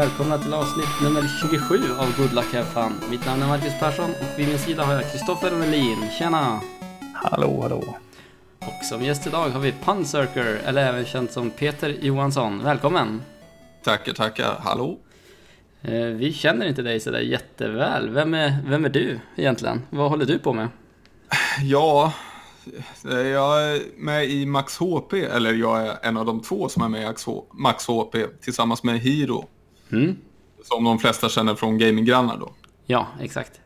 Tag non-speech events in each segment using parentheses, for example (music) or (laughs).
välkomna till avsnitt nummer 27 av Good Luck Have Fun. Mitt namn är Marcus Persson och vid min sida har jag Kristoffer Melin. Tjena! Hallå, hallå. Och som gäst idag har vi Punsurker, eller även känd som Peter Johansson. Välkommen! Tackar, tackar. Hallå? Eh, vi känner inte dig sådär jätteväl. Vem är, vem är du egentligen? Vad håller du på med? Ja, jag är med i Max HP, eller jag är en av de två som är med i Max HP tillsammans med Hiro. Mm. Som de flesta känner från Gaminggrannar då. Ja, exakt.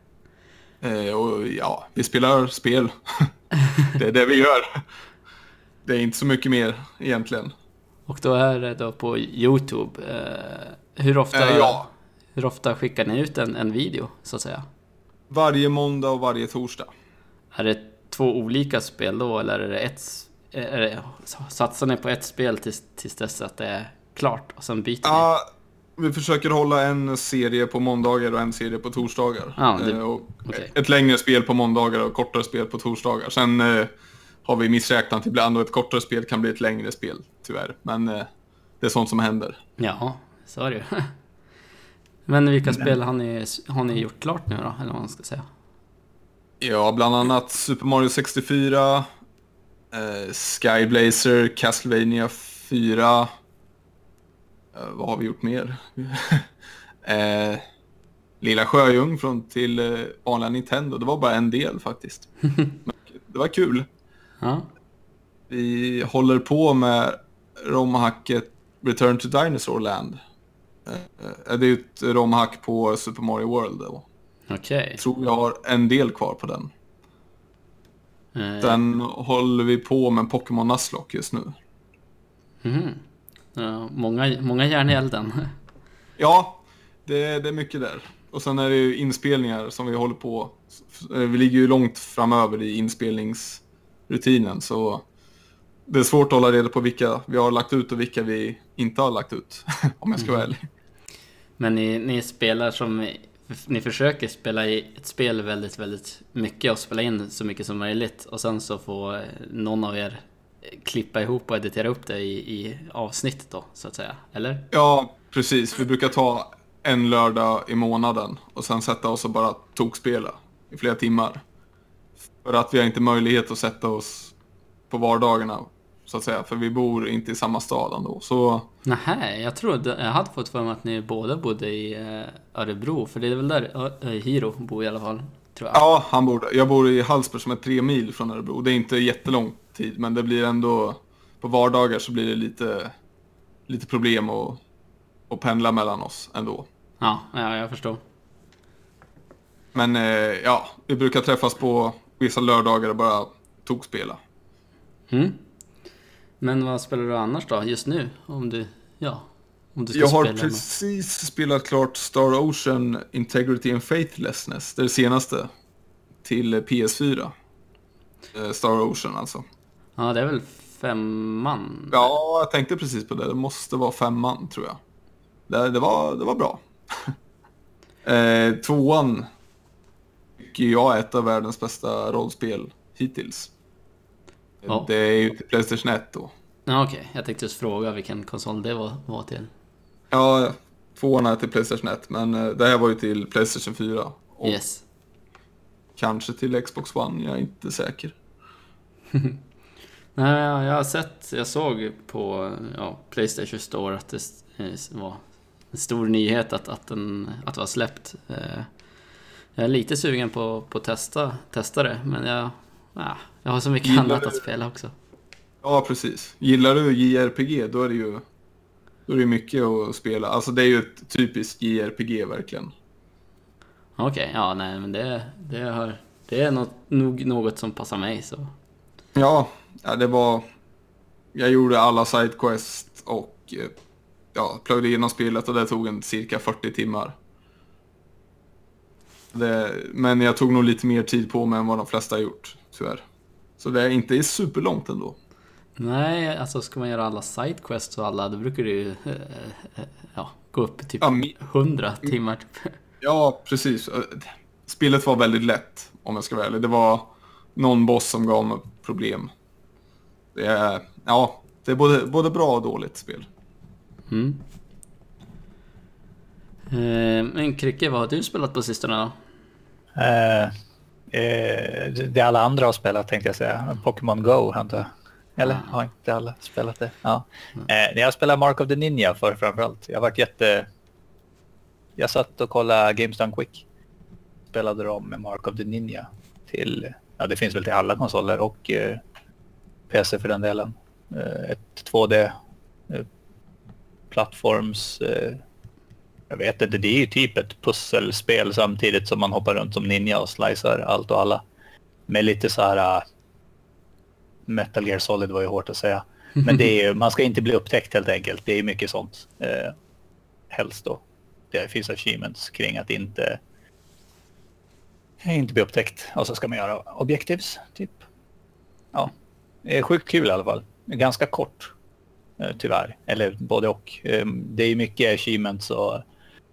Eh, och ja, vi spelar spel. (laughs) det är det vi gör. Det är inte så mycket mer egentligen. Och då är det då på YouTube. Eh, hur, ofta, Eh, ja. hur ofta skickar ni ut en, en video, så att säga? Varje måndag och varje torsdag. Är det två olika spel då, eller är det ett... Är det, satsar ni på ett spel tills, tills dess att det är klart och sen byter ni? Ja, vi försöker hålla en serie på måndagar och en serie på torsdagar. Ja, det- Eh, okej. Ett längre spel på måndagar och kortare spel på torsdagar. Sen eh, har vi missräknat ibland och ett kortare spel kan bli ett längre spel, tyvärr. Men eh, det är sånt som händer. Ja, så är det ju. (laughs) Men vilka spel har ni, har ni gjort klart nu då, eller vad man ska säga? Ja, bland annat Super Mario 64, eh, Skyblazer, Castlevania 4. Eh, vad har vi gjort mer? (laughs) eh, Lilla Sjöjung från till eh, vanliga Nintendo. Det var bara en del faktiskt. (laughs) Men det var kul. Ja, Vi håller på med romhacket Return to Dinosaur Land. Eh, eh, det är ett romhack på Super Mario World. Då. okej. Jag tror vi har en del kvar på den. Eh, Sen håller vi på med Pokémon Nuzlocke just nu. mhm. Ja, många, många järn i elden. (laughs) Ja, det, det är mycket där. Och sen är det ju inspelningar som vi håller på. Eh, Vi ligger ju långt framöver i inspelningsrutinen så det är svårt att hålla reda på vilka vi har lagt ut och vilka vi inte har lagt ut. (laughs) Om jag ska vara ärlig. Men ni, ni spelar som... Ni försöker spela i ett spel väldigt, väldigt mycket och spela in så mycket som möjligt och sen så får eh, någon av er klippa ihop och editera upp det i, i avsnitt då, så att säga. Eller? Ja, precis. Vi brukar ta en lördag i månaden och sen sätta oss och bara tokspela i flera timmar. För att vi har inte möjlighet att sätta oss på vardagarna, så att säga. För vi bor inte i samma stad ändå. Så Nähä, jag trodde, jag hade fått för mig att ni båda bodde i eh, Örebro, för det är väl där Hiro bor i alla fall, tror jag. ja, han bor där. Jag bor i Hallsberg som är tre mil från Örebro. Det är inte jättelång tid, men det blir ändå... På vardagar så blir det lite, lite problem att, att pendla mellan oss ändå. Ja, ja, jag förstår. Men eh, ja, vi brukar träffas på vissa lördagar och bara tokspela. Mm. Men vad spelar du annars då, just nu? Om du, ja, Jag har spela med- precis spelat klart Star Ocean Integrity and Faithlessness, det senaste, till eh, PS4. Eh, Star Ocean alltså. Ja, det är väl femman? Ja, jag tänkte precis på det. Det måste vara femman, tror jag. Det, det, var, det var bra. (laughs) eh, tvåan tycker jag är ett av världens bästa rollspel hittills. Ja. Det är ju till Playstation 1 då. Ja, okej. Jag tänkte just fråga vilken konsol det var, var till. Ja, tvåan är till Playstation 1, men eh, det här var ju till Playstation 4. Och Yes. kanske till Xbox One, jag är inte säker. (laughs) Nej, jag, har sett, jag såg på ja, Playstation Store att det eh, var en stor nyhet att, att, den, att det var släppt. Eh, Jag är lite sugen på, på att testa, testa det, men jag, ja, jag har så mycket Gillar annat du- att spela också. Ja, precis. Gillar du JRPG, då är det ju då är det mycket att spela. Alltså det är ju ett typiskt JRPG verkligen. Okej, ja nej men det, det, har, det är något, nog något som passar mig så. Ja, ja, det var... Jag gjorde alla sidequest och eh, ja, plöjde igenom spelet och det tog en cirka 40 timmar. Det, men jag tog nog lite mer tid på mig än vad de flesta har gjort, tyvärr. Så det är inte superlångt ändå. Nej, alltså ska man göra alla sidequests och alla, då brukar det ju eh, eh, ja, gå upp typ Ja, mi- 100 timmar. Typ. Ja, precis. Spelet var väldigt lätt, om jag ska vara ärlig. Det var någon boss som gav mig problem. Det är, ja, det är både, både bra och dåligt spel. Mm. Eh, men Krycke, vad har du spelat på sistone då? Eh, eh, det alla andra har spelat tänkte jag säga. Pokémon Go antar jag. Eller Ah. har inte alla spelat det? Ja. Eh, jag spelar Mark of the Ninja för framförallt. Jag varit jätte... Jag satt och kollade Games Done Quick. Spelade de med Mark of the Ninja till... Ja, det finns väl till alla konsoler och eh, PC för den delen. Eh, ett 2D eh, plattforms... Eh, jag vet inte, det är ju typ ett pusselspel samtidigt som man hoppar runt som ninja och slicear allt och alla. Med lite så här... Metal Gear Solid var ju hårt att säga. Men det är ju, man ska inte bli upptäckt helt enkelt. Det är mycket sånt. Eh, helst då. Det finns achievements kring att inte, inte bli upptäckt. Och så ska man göra objectives, typ. Ja, det är sjukt kul i alla fall. Ganska kort, eh, tyvärr. Eller både och. Eh, det är mycket achievements och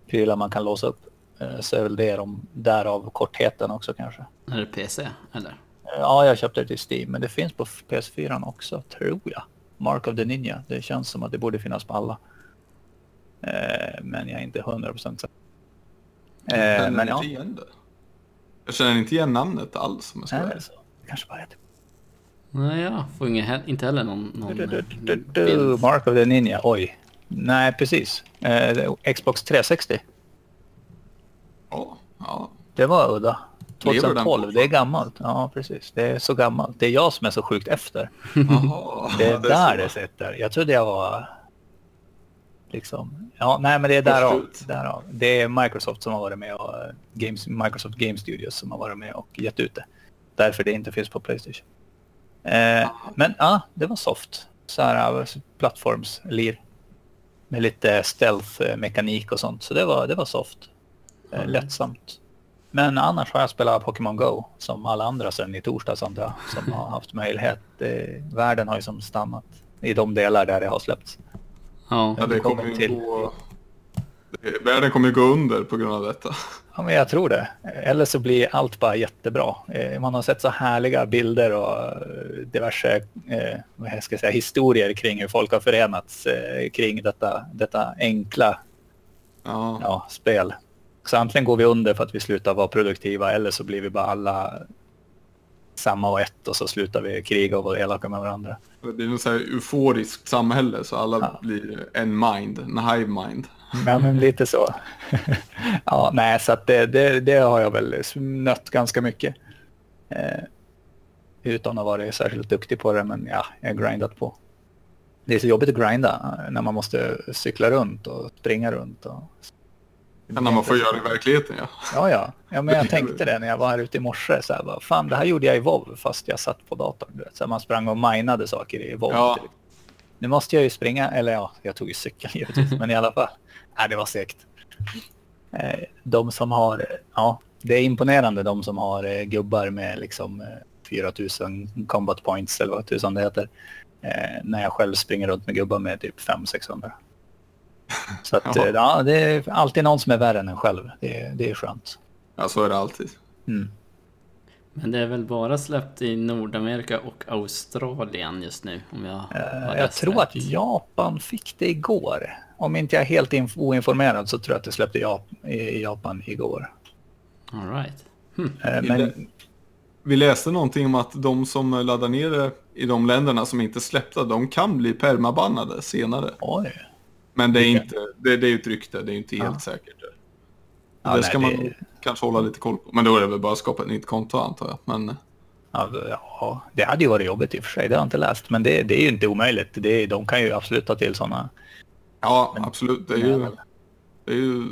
prylar man kan låsa upp. Eh, så är väl det de, därav kortheten också kanske. Är det PC, eller? Ja, jag köpte det till Steam, men det finns på PS4 också, tror jag. Mark of the Ninja. Det känns som att det borde finnas på alla. Eh, men jag är inte 100% säker. Eh, men ja, inte igen det. Jag känner inte igen namnet alls om jag ska är vara det ärlig. så? Det kanske bara heter... Nej, jag får he- inte heller någon, någon Du, du, eh, du, du, bild. Mark of the Ninja, oj. Nej, precis. Eh, Xbox 360. Ja, ja. Det var udda. Lever den 2012, det är gammalt. Ja, precis. Det är så gammalt. Det är jag som är så sjukt efter. Jaha, (laughs) Det är ja, där det sitter. Jag trodde jag var... Liksom... Ja, nej men det är därav. Därav. Det är Microsoft som har varit med och... eh, Games, Microsoft Game Studios som har varit med och gett ut det. Därför det inte finns på Playstation. Eh, men ja, det var soft. Så här eh, plattforms-lir. Med lite stealth-mekanik och sånt. Så det var, det var soft. Eh, lättsamt. Men annars har jag spelat Pokémon Go som alla andra sedan i torsdags antar jag. Som har haft möjlighet. Världen har ju som stannat i de delar där det har släppts. Ja. Ja, det kommer ju till. gå... Världen kommer ju gå under på grund av detta. Ja, men jag tror det. Eller så blir allt bara jättebra. Eh, Man har sett så härliga bilder och eh, diverse eh, vad ska jag säga, historier kring hur folk har förenats kring detta, detta enkla Ja. ja, spel. Så antingen går vi under för att vi slutar vara produktiva eller så blir vi bara alla samma och ett och så slutar vi kriga och vara elaka med varandra. Det blir något så här euforiskt samhälle så alla Ja. blir en mind, en hive mind. Ja, men lite så. (laughs) ja, nej, så att det, det, det har jag väl nött ganska mycket. Eh, utan att vara särskilt duktig på det, men ja, jag har grindat på. Det är så jobbigt att grinda eh, när man måste cykla runt och springa runt. Och... Men när man får göra det i verkligheten ja. Ja, ja. ja men jag (laughs) tänkte det när jag var här ute i morse. Så här, bara, Fan, det här gjorde jag i WoW fast jag satt på datorn. Så här, man sprang och minade saker i WoW. Ja. Typ. Nu måste jag ju springa, eller ja, jag tog ju cykeln (laughs) givetvis, men i alla fall. Nej, det var segt. Eh, De som har, ja, det är imponerande de som har eh, gubbar med liksom eh, 4000 combat points eller vad tusan det heter. Eh, När jag själv springer runt med gubbar med typ 500-600. Så att, (laughs) ja, det är alltid någon som är värre än en själv. Det, är- det är skönt. Ja, så är det alltid. Mm. Men det är väl bara släppt i Nordamerika och Australien just nu om jag har Eh, Jag tror rätt. att Japan fick det igår. Om inte jag är helt inf- oinformerad så tror jag att det släppte Jap- i Japan igår. All right. Hm. Eh, Men Vi läste någonting om att de som laddar ner det i de länderna som inte släppta, de kan bli permabannade senare. oj. Men det är inte, det, det är ju ett rykte, det är ju inte Ja. helt säkert. Ja, det nej, ska det- man kanske hålla lite koll på. Men då är det väl bara att skapa ett nytt konto antar jag. Men Ja, ja, det hade ju varit jobbigt i och för sig. Det har jag inte läst. Men det, det är ju inte omöjligt. Det, de kan ju absolut ta till sådana. ja, absolut. Det är, ju, Men- det, är ju,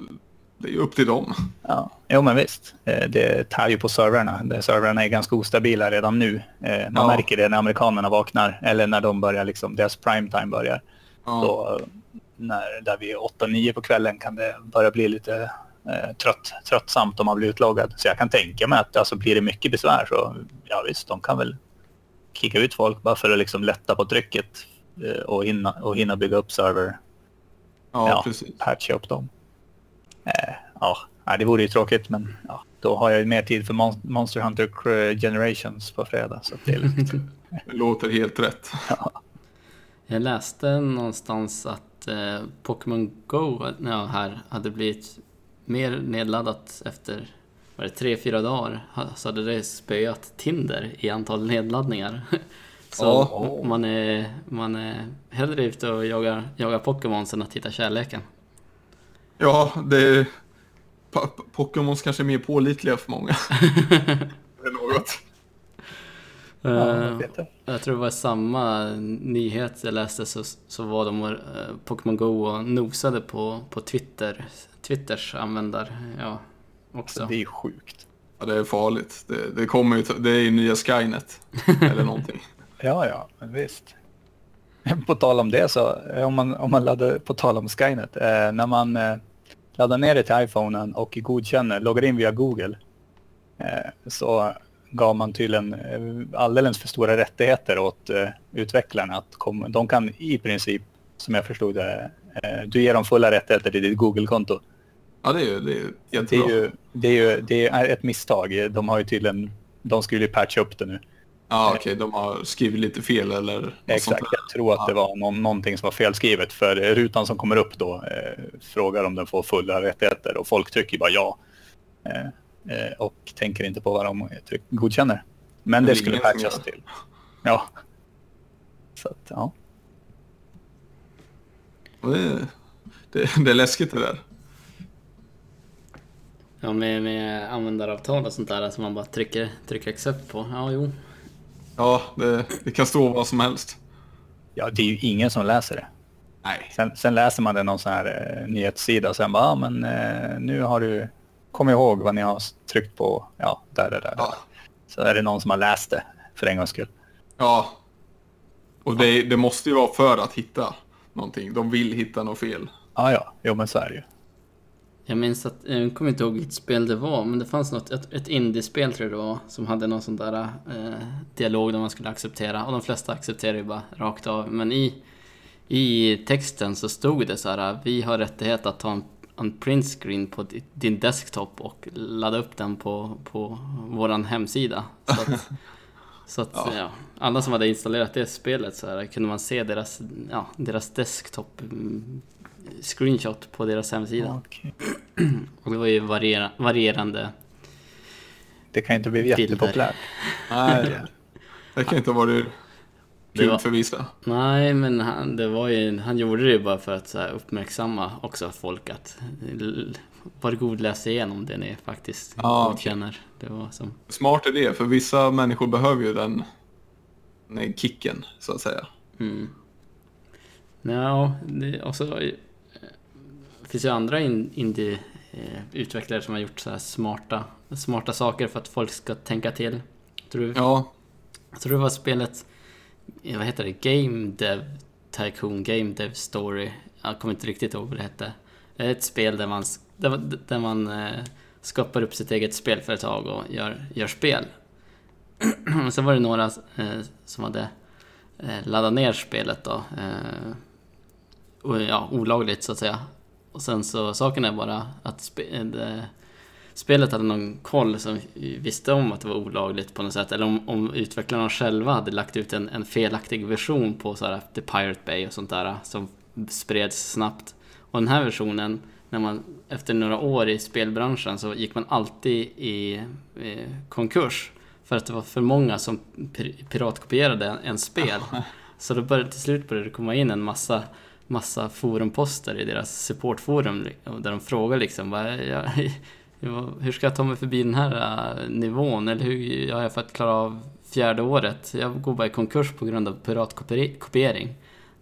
det är ju upp till dem. Ja, jo men visst. Eh, Det tär ju på servrarna. Servrarna är ganska ostabila redan nu. Eh, Man Ja. märker det när amerikanerna vaknar. Eller när de börjar, liksom, deras primetime börjar. Ja. Då, när, där vid 8-9 på kvällen kan det börja bli lite eh, trött, tröttsamt om man blir utloggad. Så jag kan tänka mig att alltså, blir det mycket besvär så ja visst, de kan väl kicka ut folk bara för att liksom lätta på trycket eh, och, hinna, och hinna bygga upp server, ja, ja. precis. patcha upp dem. Eh, ja, det vore ju tråkigt men ja, då har jag ju mer tid för Mon- Monster Hunter Generations på fredag. Så det är lugnt. (laughs) Det låter helt rätt. Jag läste någonstans att eh, Pokémon Go ja, här hade blivit mer nedladdat efter var det tre, fyra dagar så hade det spöat Tinder i antal nedladdningar. (laughs) Så Ja. man, är, man är hellre ute och jagar, jagar Pokémon än att hitta kärleken. Ja, det Pokémons kanske är mer pålitliga för många. (laughs) det är något. Ja, Eh, jag tror det var samma nyhet jag läste så, så var de uh, Pokémon Go och nosade på, på Twitter, Twitters användare. Ja, också. Det är sjukt. Ja, det är farligt. Det, det kommer ju... Det är ju nya Skynet. eller någonting. (laughs) Ja, ja, men visst. (laughs) På tal om det så, eh, om man, om man laddar, på tal om Skynet, eh, när man eh, laddar ner det till iPhonen och godkänner, loggar in via Google, eh, så gav man tydligen eh, alldeles för stora rättigheter åt eh, utvecklarna. Att de kan i princip, som jag förstod det, eh, du ger dem fulla rättigheter till ditt Google-konto. Ja, det är ju det är ju Det är jättebra. ju det är, ju, det är ett misstag. De har ju tydligen, de skulle ju patcha upp det nu. Ja, okej. de har skrivit lite fel eller Exakt, jag tror att det var någon, någonting som var felskrivet. För rutan som kommer upp då eh, frågar om den får fulla rättigheter och folk trycker bara ja. Eh, och tänker inte på vad de godkänner. Men Det det skulle patchas till. Ja. Så att, ja. Det, det, det är läskigt det där. Ja, med, med användaravtal och sånt där som man bara trycker, trycker accept på. Ja, jo. Ja, det, det kan stå vad som helst. ja, det är ju ingen som läser det. Nej. Sen, sen läser man det någon sån här eh, nyhetssida och sen bara, ja men eh, nu har du, kom ihåg vad ni har tryckt på, ja, där, där, där. Ja. Så är det någon som har läst det för en gångs skull. Ja. Och det, det måste ju vara för att hitta någonting. De vill hitta något fel. Ja, ja, jo men så är det ju. Jag minns att, jag kommer inte ihåg vilket spel det var, men det fanns något, ett, ett indiespel tror jag det var, som hade någon sån där eh, dialog där man skulle acceptera. Och de flesta accepterar ju bara rakt av. Men i, i texten så stod det så här, vi har rättighet att ta en, en print screen på di- din desktop och ladda upp den på, på våran hemsida. Så att, (laughs) så att Ja. ja. alla som hade installerat det spelet så här, kunde man se deras, ja, deras desktop mm, screenshot på deras hemsida. Okej. (clears throat) Och det var ju variera, varierande. Det kan ju inte bli jättepopulärt. Nej, det kan inte ha varit Det kul var- för vissa. Nej, men han, det var ju, han gjorde det ju bara för att så här, uppmärksamma också folk att var god läs igenom det ni faktiskt Ja, okej. godkänner. Det var som... Smart idé, för vissa människor behöver ju den, den kicken, så att säga. Mm. Ja, det, och så, eh, finns ju andra in, indie-utvecklare som har gjort så här smarta, smarta saker för att folk ska tänka till. Tror du, Ja, tror det var spelet, eh, vad heter det, Game Dev Tycoon, Game Dev Story. Jag kommer inte riktigt ihåg vad det hette. Det är ett spel där man, där, man eh, skapar upp sitt eget spelföretag och gör, gör spel. Och (clears throat) så var det några eh, som hade eh, laddat ner spelet då. Ja, olagligt så att säga. Och sen så, saken är bara att spe, det, spelet hade någon koll som visste om att det var olagligt på något sätt. Eller om, om utvecklarna själva hade lagt ut en, en felaktig version på så här, The Pirate Bay och sånt där som spreds snabbt. Och den här versionen, när man, efter några år i spelbranschen så gick man alltid i eh, konkurs. För att det var för många som pir- piratkopierade en, en spel. Så då började, till slut började det komma in en massa massa forumposter i deras supportforum där de frågar liksom bara, ja, Ja, Hur ska jag ta mig förbi den här äh, nivån? Eller hur gör jag för att klara av fjärde året? Jag går bara i konkurs på grund av piratkopiering.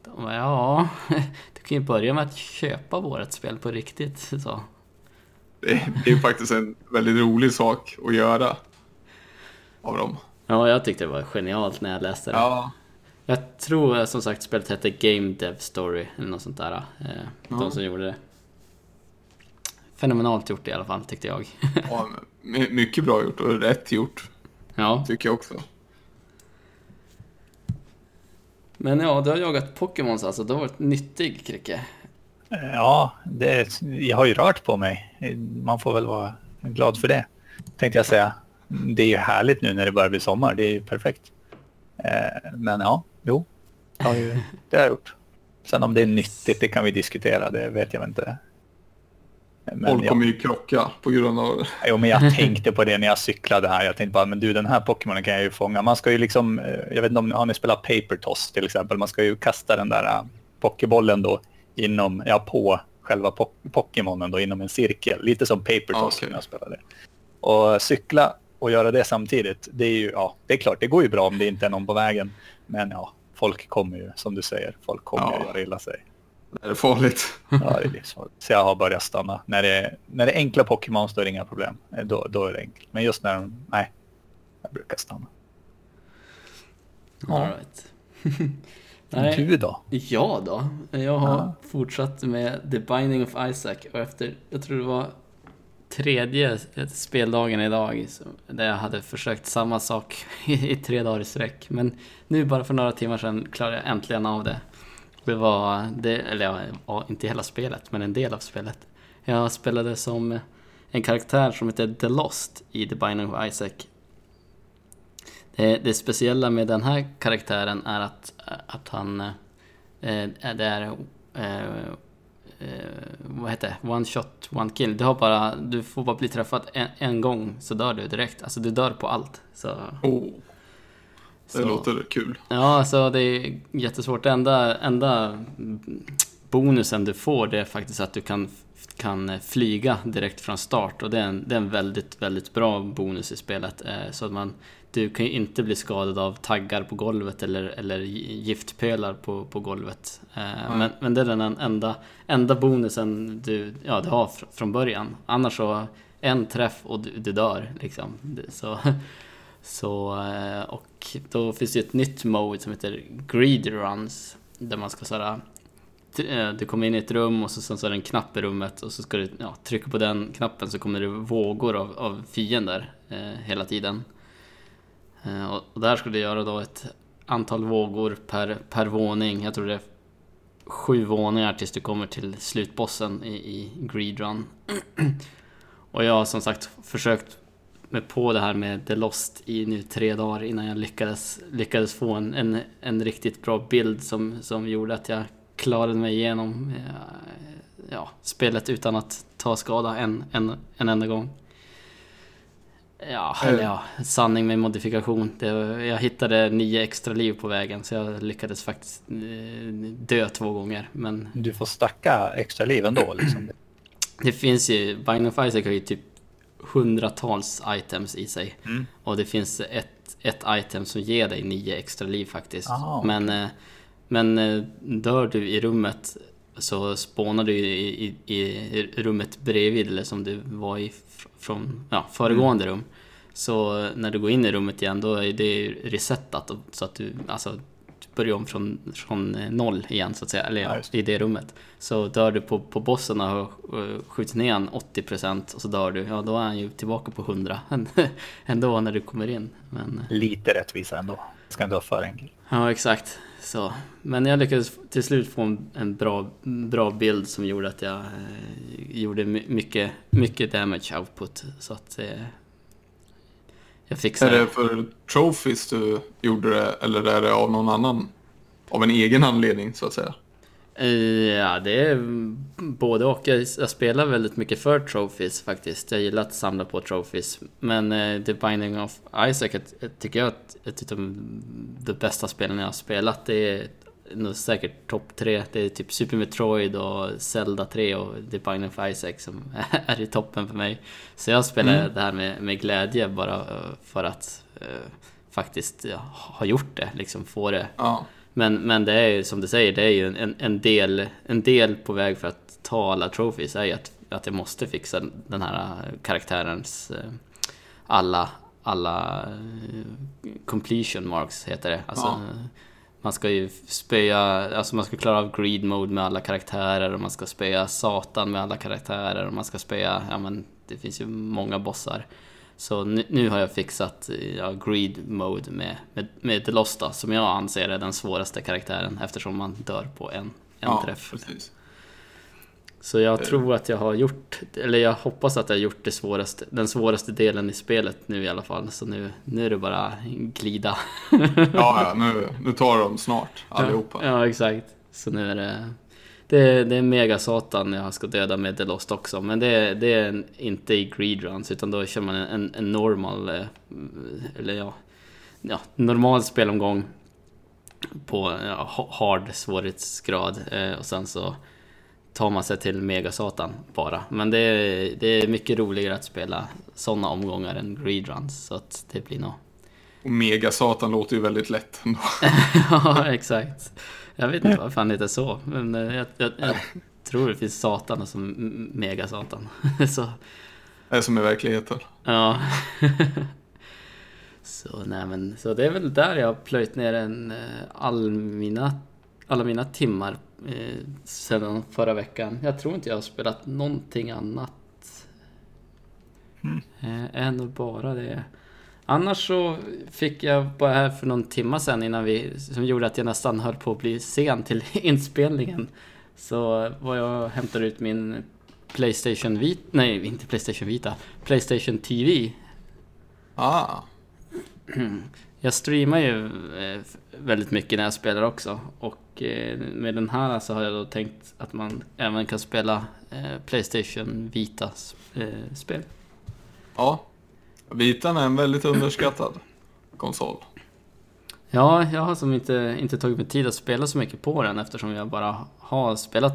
De bara, ja, (laughs) du kan ju börja med att köpa vårt spel på riktigt. Så. det, är ju faktiskt en väldigt rolig sak att göra av dem. Ja, jag tyckte det var genialt när jag läste det. Ja, Jag tror som sagt spelet hette Game Dev Story eller något sånt där. Ja. De som gjorde det. Fenomenalt gjort i alla fall tyckte jag. (laughs) ja my- mycket bra gjort och rätt gjort, ja, tycker jag också. men ja, du har jagat Pokémons alltså. Du har varit nyttig, Kricke. Ja, det, jag har ju rört på mig. Man får väl vara glad för det, tänkte jag säga. Det är ju härligt nu när det börjar bli sommar. Det är ju perfekt. Eh, Men ja, jo, det har, ju, det har jag gjort. Sen om det är nyttigt, det kan vi diskutera. Det vet jag inte. Men Folk jag- kommer ju krocka på grund av... Jo, men jag (laughs) tänkte på det när jag cyklade här. Jag tänkte bara, men du den här Pokémonen kan jag ju fånga. Man ska ju liksom, eh, jag vet inte om har ni spelat Paper Toss till exempel. Man ska ju kasta den där eh, Pokébollen då inom, ja på själva po Pokémonen då inom en cirkel. Lite som Paper Toss Okej. när jag spelade. Och cykla och göra det samtidigt, det är ju, ja, det är klart, det går ju bra om det inte är någon på vägen. Men ja, folk kommer ju, som du säger, folk kommer Ja. ju göra illa sig. Det är farligt. Ja, det är livsfarligt. Så jag har börjat stanna. När det, är- när det är enkla Pokémons då är det inga problem. Eh, Då, då är det enkelt. Men just när de, nej, jag brukar stanna. Ja. All right. (laughs) Nej, Du då? Ja då. Jag har Ja. fortsatt med The Binding of Isaac och efter, jag tror det var tredje speldagen idag där jag hade försökt samma sak (laughs) i, i tre dagar i sträck. Men nu bara för några timmar sedan klarade jag äntligen av det. Det var, det, eller ja, inte hela spelet, men en del av spelet. Jag spelade som en karaktär som heter The Lost i The Binding of Isaac. Det, det speciella med den här karaktären är att, att han... Eh, det är... Eh, eh vad heter det? One shot, one kill. Du, har bara, du får bara bli träffad en, en gång så dör du direkt. Alltså du dör på allt. Så, Oh, det så- låter kul. Ja, alltså det är jättesvårt. Det enda, enda bonusen du får det är faktiskt att du kan, kan flyga direkt från start och det är en, det är en väldigt, väldigt bra bonus i spelet. Eh, Så att man, du kan ju inte bli skadad av taggar på golvet eller, eller giftpölar på, på golvet. Eh, Men, men det är den enda, enda bonusen du, ja, du har fr- från början. Annars så, en träff och du, du dör liksom. Det- Så, (laughs) så, eh, och då finns det ett nytt mode som heter Greed Runs. Där man ska såhär, eh, du kommer in i ett rum och så, sen så är det en knapp i rummet och så ska du ja, trycka på den knappen så kommer det vågor av, av fiender eh, hela tiden. Eh, och, och där ska du göra då ett antal vågor per, per våning. Jag tror det är sju våningar tills du kommer till slutbossen i, i Greed Run. (clears throat) och jag har som sagt försökt med på det här med The Lost i nu tre dagar innan jag lyckades, lyckades få en, en, en riktigt bra bild som, som gjorde att jag klarade mig igenom eh, ja, spelet utan att ta skada en, en, en enda gång. Ja, eller ja, sanning med modifikation. Det, jag hittade nio extra liv på vägen så jag lyckades faktiskt eh, dö två gånger. Men Du får stacka extra liv ändå liksom. (clears throat) det finns ju, Binding of Isaac har ju typ hundratals items i sig. Mm. Och det finns ett, ett item som ger dig nio extra liv faktiskt. Ah, Men, eh, men eh, dör du i rummet så spånar du i, i, i rummet bredvid eller som du var i fr- från ja, föregående Mm. rum. Så när du går in i rummet igen då är det resetat så att du alltså du börjar om från, från eh, noll igen så att säga, eller Ja, i det rummet. Så dör du på, på bossen och har eh, skjutit ner han 80% och så dör du, ja då är han ju tillbaka på 100 (laughs) ändå när du kommer in. Men, Lite rättvisa ändå. Ska inte vara för enkelt. Ja, exakt. Så. Men jag lyckades till slut få en, en bra, bra bild som gjorde att jag eh, gjorde my- mycket, mycket damage output. Så att eh, jag Är fixade det för trophies du gjorde det eller är det av någon annan? Av en egen anledning så att säga? Eh, Ja, det är både och. Jag, spelar väldigt mycket för trophies faktiskt. Jag gillar att samla på trophies. Men eh, The Binding of Isaac tycker jag att ett utav de bästa spelen jag har spelat. Det är säkert topp tre. Det är typ Super Metroid och Zelda 3 och The Binding of Isaac som (laughs) är i toppen för mig. Så jag spelar det här med, med glädje bara eh, för att eh, faktiskt ja, ha gjort det. Liksom få det Ja. men, men det är ju som du säger, det är ju en, en, del, en del på väg för att ta alla trophies är ju att, att jag måste fixa den här eh, karaktärens eh, alla, alla completion marks heter det. Alltså, Ja. Man ska ju spöa, alltså man ska klara av greed mode med alla karaktärer och man ska spöa Satan med alla karaktärer och man ska spöa, ja men det finns ju många bossar. Så nu, nu har jag fixat ja, greed mode med, med, med The Lost då, som jag anser är den svåraste karaktären eftersom man dör på en, en ja, träff. precis. Så jag tror att jag har gjort, eller jag hoppas att jag har gjort det svåraste, den svåraste delen i spelet nu i alla fall. Så nu, nu är det bara glida. Ja, ja (laughs) nu, nu tar de snart allihopa. Ja, exakt. Så nu är det, det, det är Megasatan jag ska döda med The Lost också. Men det, det är inte i Greedruns utan då kör man en, en normal, eh, eller ja, ja, normal spelomgång på ja, hard svårighetsgrad eh, och sen så tar man sig till Megasatan bara. Men det är, det är mycket roligare att spela sådana omgångar än Greedruns så att det blir nog... Och Megasatan låter ju väldigt lätt ändå. (laughs) ja, exakt. Jag vet inte varför han heter så, men eh, jag, jag, jag tror det finns Satan som Megasatan. (laughs) så... Det är som i verkligheten. Ja. (laughs) så, nej, men, så det är väl där jag har plöjt ner en, eh, all mina, alla mina timmar eh, sedan förra veckan. Jag tror inte jag har spelat någonting annat. Mm. Eh, än bara det. Annars så fick jag bara här för någon timma sedan innan vi, som gjorde att jag nästan höll på att bli sen till (laughs) inspelningen. Så var jag och hämtade ut min Playstation Vita, nej inte Playstation Vita, Playstation TV. Ah. (clears throat) Jag streamar ju eh, väldigt mycket när jag spelar också och eh, med den här så har jag då tänkt att man även kan spela eh, Playstation Vita-spel. Ja, Vitan är en väldigt underskattad konsol. Ja, jag har som inte, inte tagit mig tid att spela så mycket på den eftersom jag bara har spelat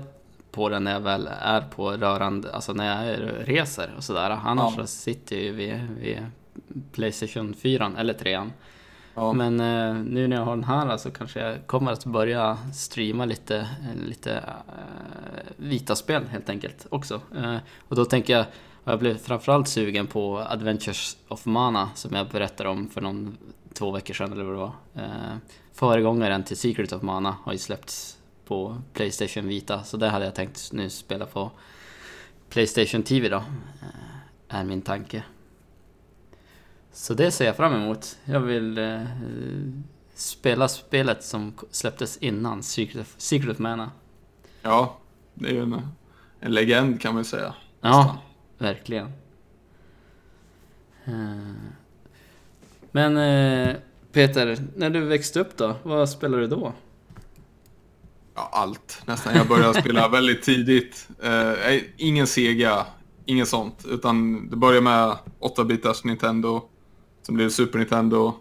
på den när jag väl är på rörande, alltså när jag reser och sådär. Annars ja. sitter jag ju vid, vid Playstation 4 eller 3 ja. Men eh, nu när jag har den här så kanske jag kommer att börja streama lite, eh, lite eh, vita spel helt enkelt också. Eh, och då tänker jag jag blev framförallt sugen på Adventures of Mana som jag berättade om för någon två veckor sedan eller vad det var. Eh, föregångaren till Secret of Mana har ju släppts på Playstation Vita så det hade jag tänkt nu spela på Playstation TV då. Eh, är min tanke. Så det ser jag fram emot. Jag vill eh, spela spelet som släpptes innan Secret Secret Mana. Ja, det är ju en, en legend kan man säga. Ja, Verkligen. Eh, men eh, Peter, när du växte upp då, vad spelade du då? Ja, allt nästan. Jag började spela (laughs) väldigt tidigt. Eh, ingen Sega, inget sånt. Utan det började med 8-bitars Nintendo. Sen blev Super Nintendo.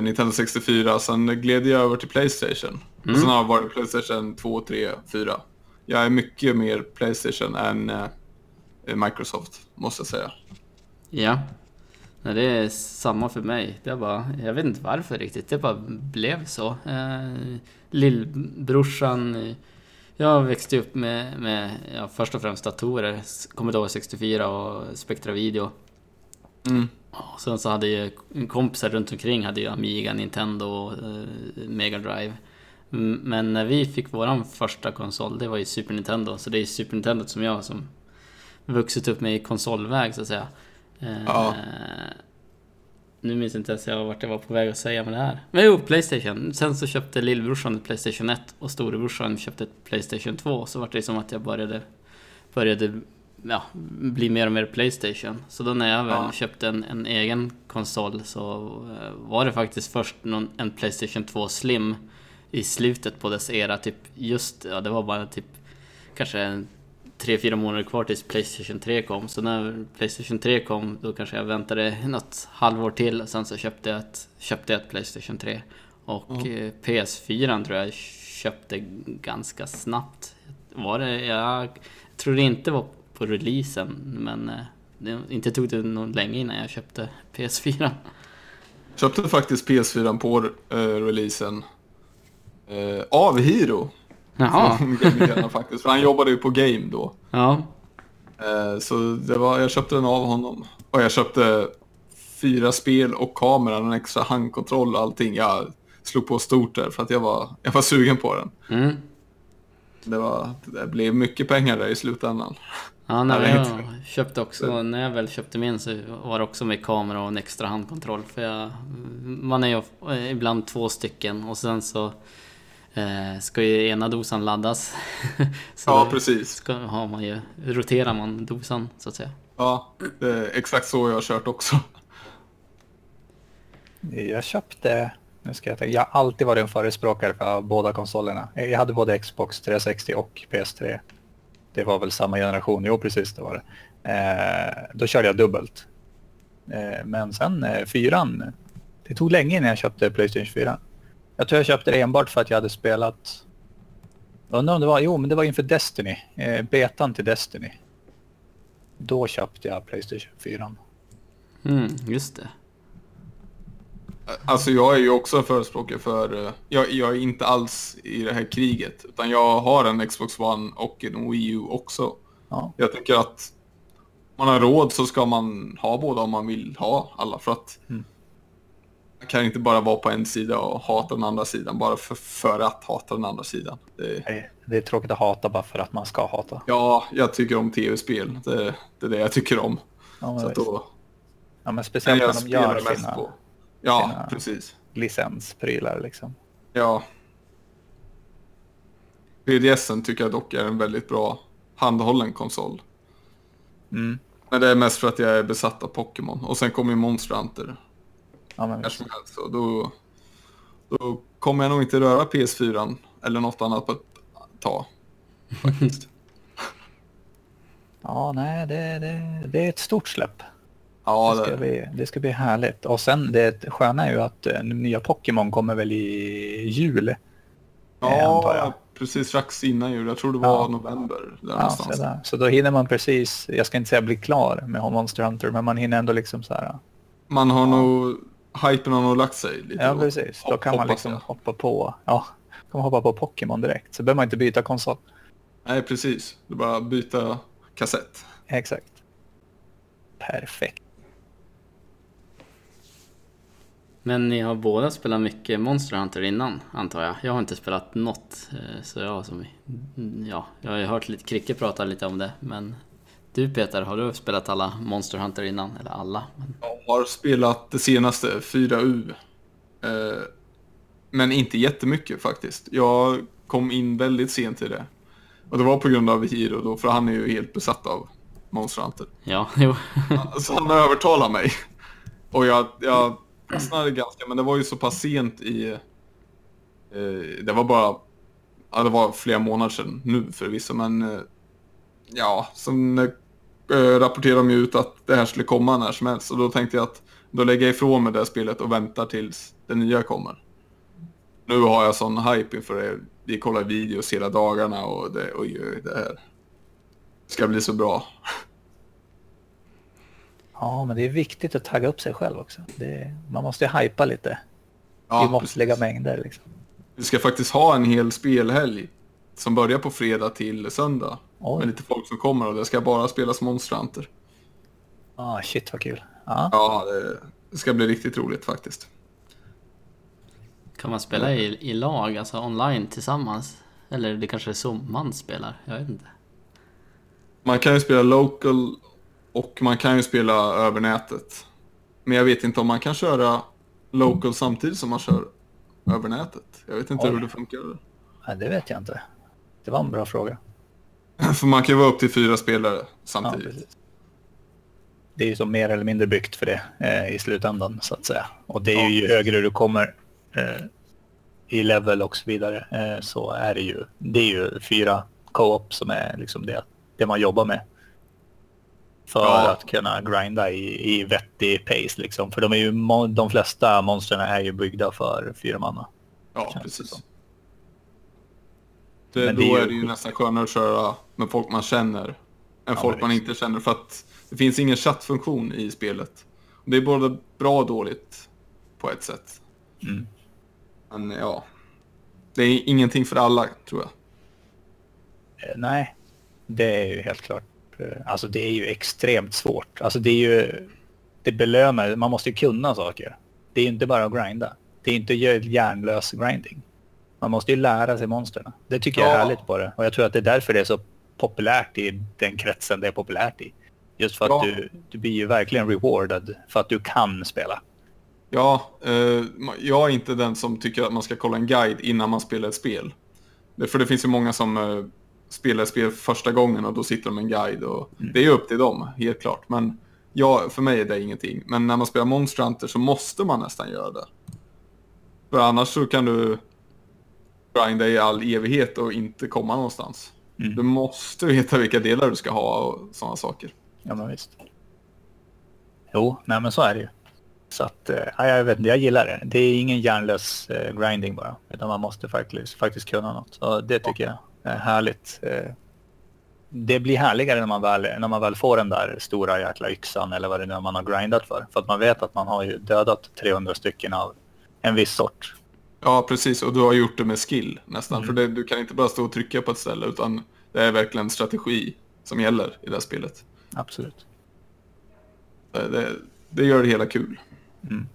Nintendo 64. Sen gled jag över till Playstation. Mm. Och sen har jag varit Playstation 2, 3, 4. Jag är mycket mer Playstation än Eh, Microsoft, måste jag säga. Ja, Nej, det är samma för mig. Det bara, jag vet inte varför riktigt, det bara blev så. Eh, lillbrorsan, jag växte upp med, med ja, först och främst datorer, Commodore 64 och Spectra Video. Mm. Och sen så hade ju kompisar runt omkring hade ju Amiga, Nintendo och eh, Mega Drive. Men när vi fick våran första konsol, det var ju Super Nintendo, så det är Super Nintendo som jag som vuxit upp med i konsolväg så att säga. Eh, ja. Nu minns inte ens jag vart jag var på väg att säga med det här. Men jo, Playstation. Sen så köpte lillbrorsan ett Playstation 1 och storebrorsan köpte ett Playstation 2. Så vart det som att jag började, började ja, bli mer och mer Playstation. Så då när jag väl ja. köpte en, en, egen konsol så eh, var det faktiskt först någon, en Playstation 2 Slim i slutet på dess era. Typ just, ja det var bara typ kanske tre, fyra månader kvar tills Playstation 3 kom. Så när Playstation 3 kom, då kanske jag väntade något halvår till. Och sen så köpte jag ett, köpte jag ett Playstation 3. Och mm. PS4 tror jag köpte ganska snabbt. Var det, jag tror det inte var på releasen, men eh, det, inte tog det nog länge innan jag köpte PS4. Köpte faktiskt PS4 på uh, releasen uh, av Hiro. Jaha. Från faktiskt, för han jobbade ju på Game då. Ja. Eh, så det var, jag köpte den av honom. Och jag köpte fyra spel och kameran, en extra handkontroll och allting. Jag slog på stort där för att jag var, jag var sugen på den. Mm. Det, var, det blev mycket pengar där i slutändan. Ja, när jag köpte också, när jag väl köpte min så var det också med kamera och en extra handkontroll. För jag, man är ju ibland två stycken och sen så eh, ska ju ena dosan laddas. (laughs) så ja, precis. Ska, har man ju, roterar man dosan så att säga. Ja, exakt så jag har kört också. Jag köpte Nu ska jag, tänka. jag har alltid varit en förespråkare för båda konsolerna. Jag hade både Xbox 360 och PS3. Det var väl samma generation, jo precis det var det. Eh, då körde jag dubbelt. Eh, men sen eh, fyran, det tog länge innan jag köpte Playstation 4. Jag tror jag köpte det enbart för att jag hade spelat... Undrar om det var... Jo, men det var inför Destiny. Eh, betan till Destiny. Då köpte jag Playstation 4. Mm, just det. Alltså jag är ju också en förespråkare för, eh, jag, jag är inte alls i det här kriget, utan jag har en Xbox One och en Wii U också. Ja. Jag tycker att man har råd så ska man ha båda om man vill ha alla, för att Mm. man kan inte bara vara på en sida och hata den andra sidan bara för, för att hata den andra sidan. Det, Nej, Det är tråkigt att hata bara för att man ska hata. ja, jag tycker om tv-spel, det, det är det jag tycker om. Ja, men, då ja, men speciellt när de gör sina på. Ja, sina- precis. licensprylar liksom. Ja. 3DSen tycker jag dock är en väldigt bra handhållen konsol. Mm. Men det är mest för att jag är besatt av Pokémon. Och sen kommer ju Monster Hunter. Ja, men som helst. Då, då kommer jag nog inte röra PS4 eller något annat på ett tag. Faktiskt. (laughs) ja nej, det, det, det är ett stort släpp. Ja, det, ska det, bli, det ska bli härligt. Och sen det sköna är ju att eh, nya Pokémon kommer väl i jul. ja precis strax innan jul. Jag tror det var Ja. november. Där Ja, så, där. så då hinner man precis, jag ska inte säga bli klar med Monster Hunter, men man hinner ändå liksom så här. Man har nog, hypen har nog lagt sig lite. Ja, precis. Då kan man liksom jag. hoppa på, ja, kan man hoppa på Pokémon direkt. Så behöver man inte byta konsol. Nej, precis. Du bara byta kassett. Exakt. Perfekt. Men ni har båda spelat mycket Monster Hunter innan, antar jag. Jag har inte spelat något, eh, så jag som... Ja, jag har hört lite Kricke prata lite om det, men... Du Peter, har du spelat alla Monster Hunter innan? Eller alla? Men... Jag har spelat det senaste, 4U. Eh, men inte jättemycket faktiskt. Jag kom in väldigt sent i det. Och det var på grund av Hiro då, för han är ju helt besatt av Monster Hunter. Ja, (laughs) jo. Så han övertalade mig. Och jag, jag fastnade ganska, men det var ju så pass sent i... Eh, det var bara... Ja, det var flera månader sedan nu förvisso, men... Eh, ja, sen eh, rapporterade de ju ut att det här skulle komma när som helst. Och då tänkte jag att då lägger jag ifrån mig det här spelet och väntar tills det nya kommer. Nu har jag sån hype inför det. Vi kollar videos hela dagarna och det, oj, oj, det här ska bli så bra. Ja, men det är viktigt att tagga upp sig själv också. Det, man måste ju hypa lite Ja, i måttliga mängder. Liksom. Vi ska faktiskt ha en hel spelhelg som börjar på fredag till söndag. Oj. Med lite folk som kommer och det ska bara spelas Monster Hunter. Ah, shit vad kul. Ja, Ja, det, det ska bli riktigt roligt faktiskt. Kan man spela i, i lag, alltså online tillsammans? Eller det kanske är så man spelar, jag vet inte. Man kan ju spela local och man kan ju spela över nätet. Men jag vet inte om man kan köra local samtidigt som man kör över nätet. Jag vet inte Oj. hur det funkar. Nej, det vet jag inte. Det var en bra fråga. (laughs) För man kan ju vara upp till fyra spelare Ja, samtidigt. precis. Det är ju så mer eller mindre byggt för det eh, i slutändan så att säga. Och det är ju ju högre du kommer eh, i level och så vidare eh, så är det ju. Det är ju fyra co-op som är liksom det, det man jobbar med. För Ja. att kunna grinda i, i vettig pace liksom. För de, är ju, de flesta monstren är ju byggda för fyra manna. Ja, det precis. Det, Men då det är ju- är det ju nästan skönare att köra med folk man känner än Ja, folk man inte känner för att det finns ingen chattfunktion i spelet. Det är både bra och dåligt på ett sätt. Mm. Men ja, det är ingenting för alla tror jag. Eh, Nej, det är ju helt klart. Eh, Alltså det är ju extremt svårt. Alltså det är ju... Det belönar, man måste ju kunna saker. Det är ju inte bara att grinda. Det är inte ju hjärnlös grinding. Man måste ju lära sig monstren. Det tycker jag är Ja. härligt på det. Och jag tror att det är därför det är så populärt i den kretsen det är populärt i. Just för att Ja. du, du blir ju verkligen rewarded för att du kan spela. Ja, eh, jag är inte den som tycker att man ska kolla en guide innan man spelar ett spel. För det finns ju många som eh, spelar spel första gången och då sitter de med en guide. Och Det är ju upp till dem, helt klart. Men ja, för mig är det ingenting. Men när man spelar Monster Hunter så måste man nästan göra det. För annars så kan du grinda i all evighet och inte komma någonstans. Mm. Du måste veta vilka delar du ska ha och sådana saker. Ja, men visst. Jo, nej men så är det ju. Så att, eh, ja, jag vet inte, jag gillar det. Det är ingen hjärnlös eh, grinding bara. Utan man måste faktiskt, faktiskt kunna något. Och det tycker jag är härligt. Eh, det blir härligare när man, väl, när man väl får den där stora jäkla yxan eller vad det nu är man har grindat för. För att man vet att man har ju dödat 300 stycken av en viss sort. Ja, precis. Och du har gjort det med skill nästan. Mm. För det, du kan inte bara stå och trycka på ett ställe utan det är verkligen strategi som gäller i det här spelet. Absolut. Det, det, det gör det hela kul. Mm.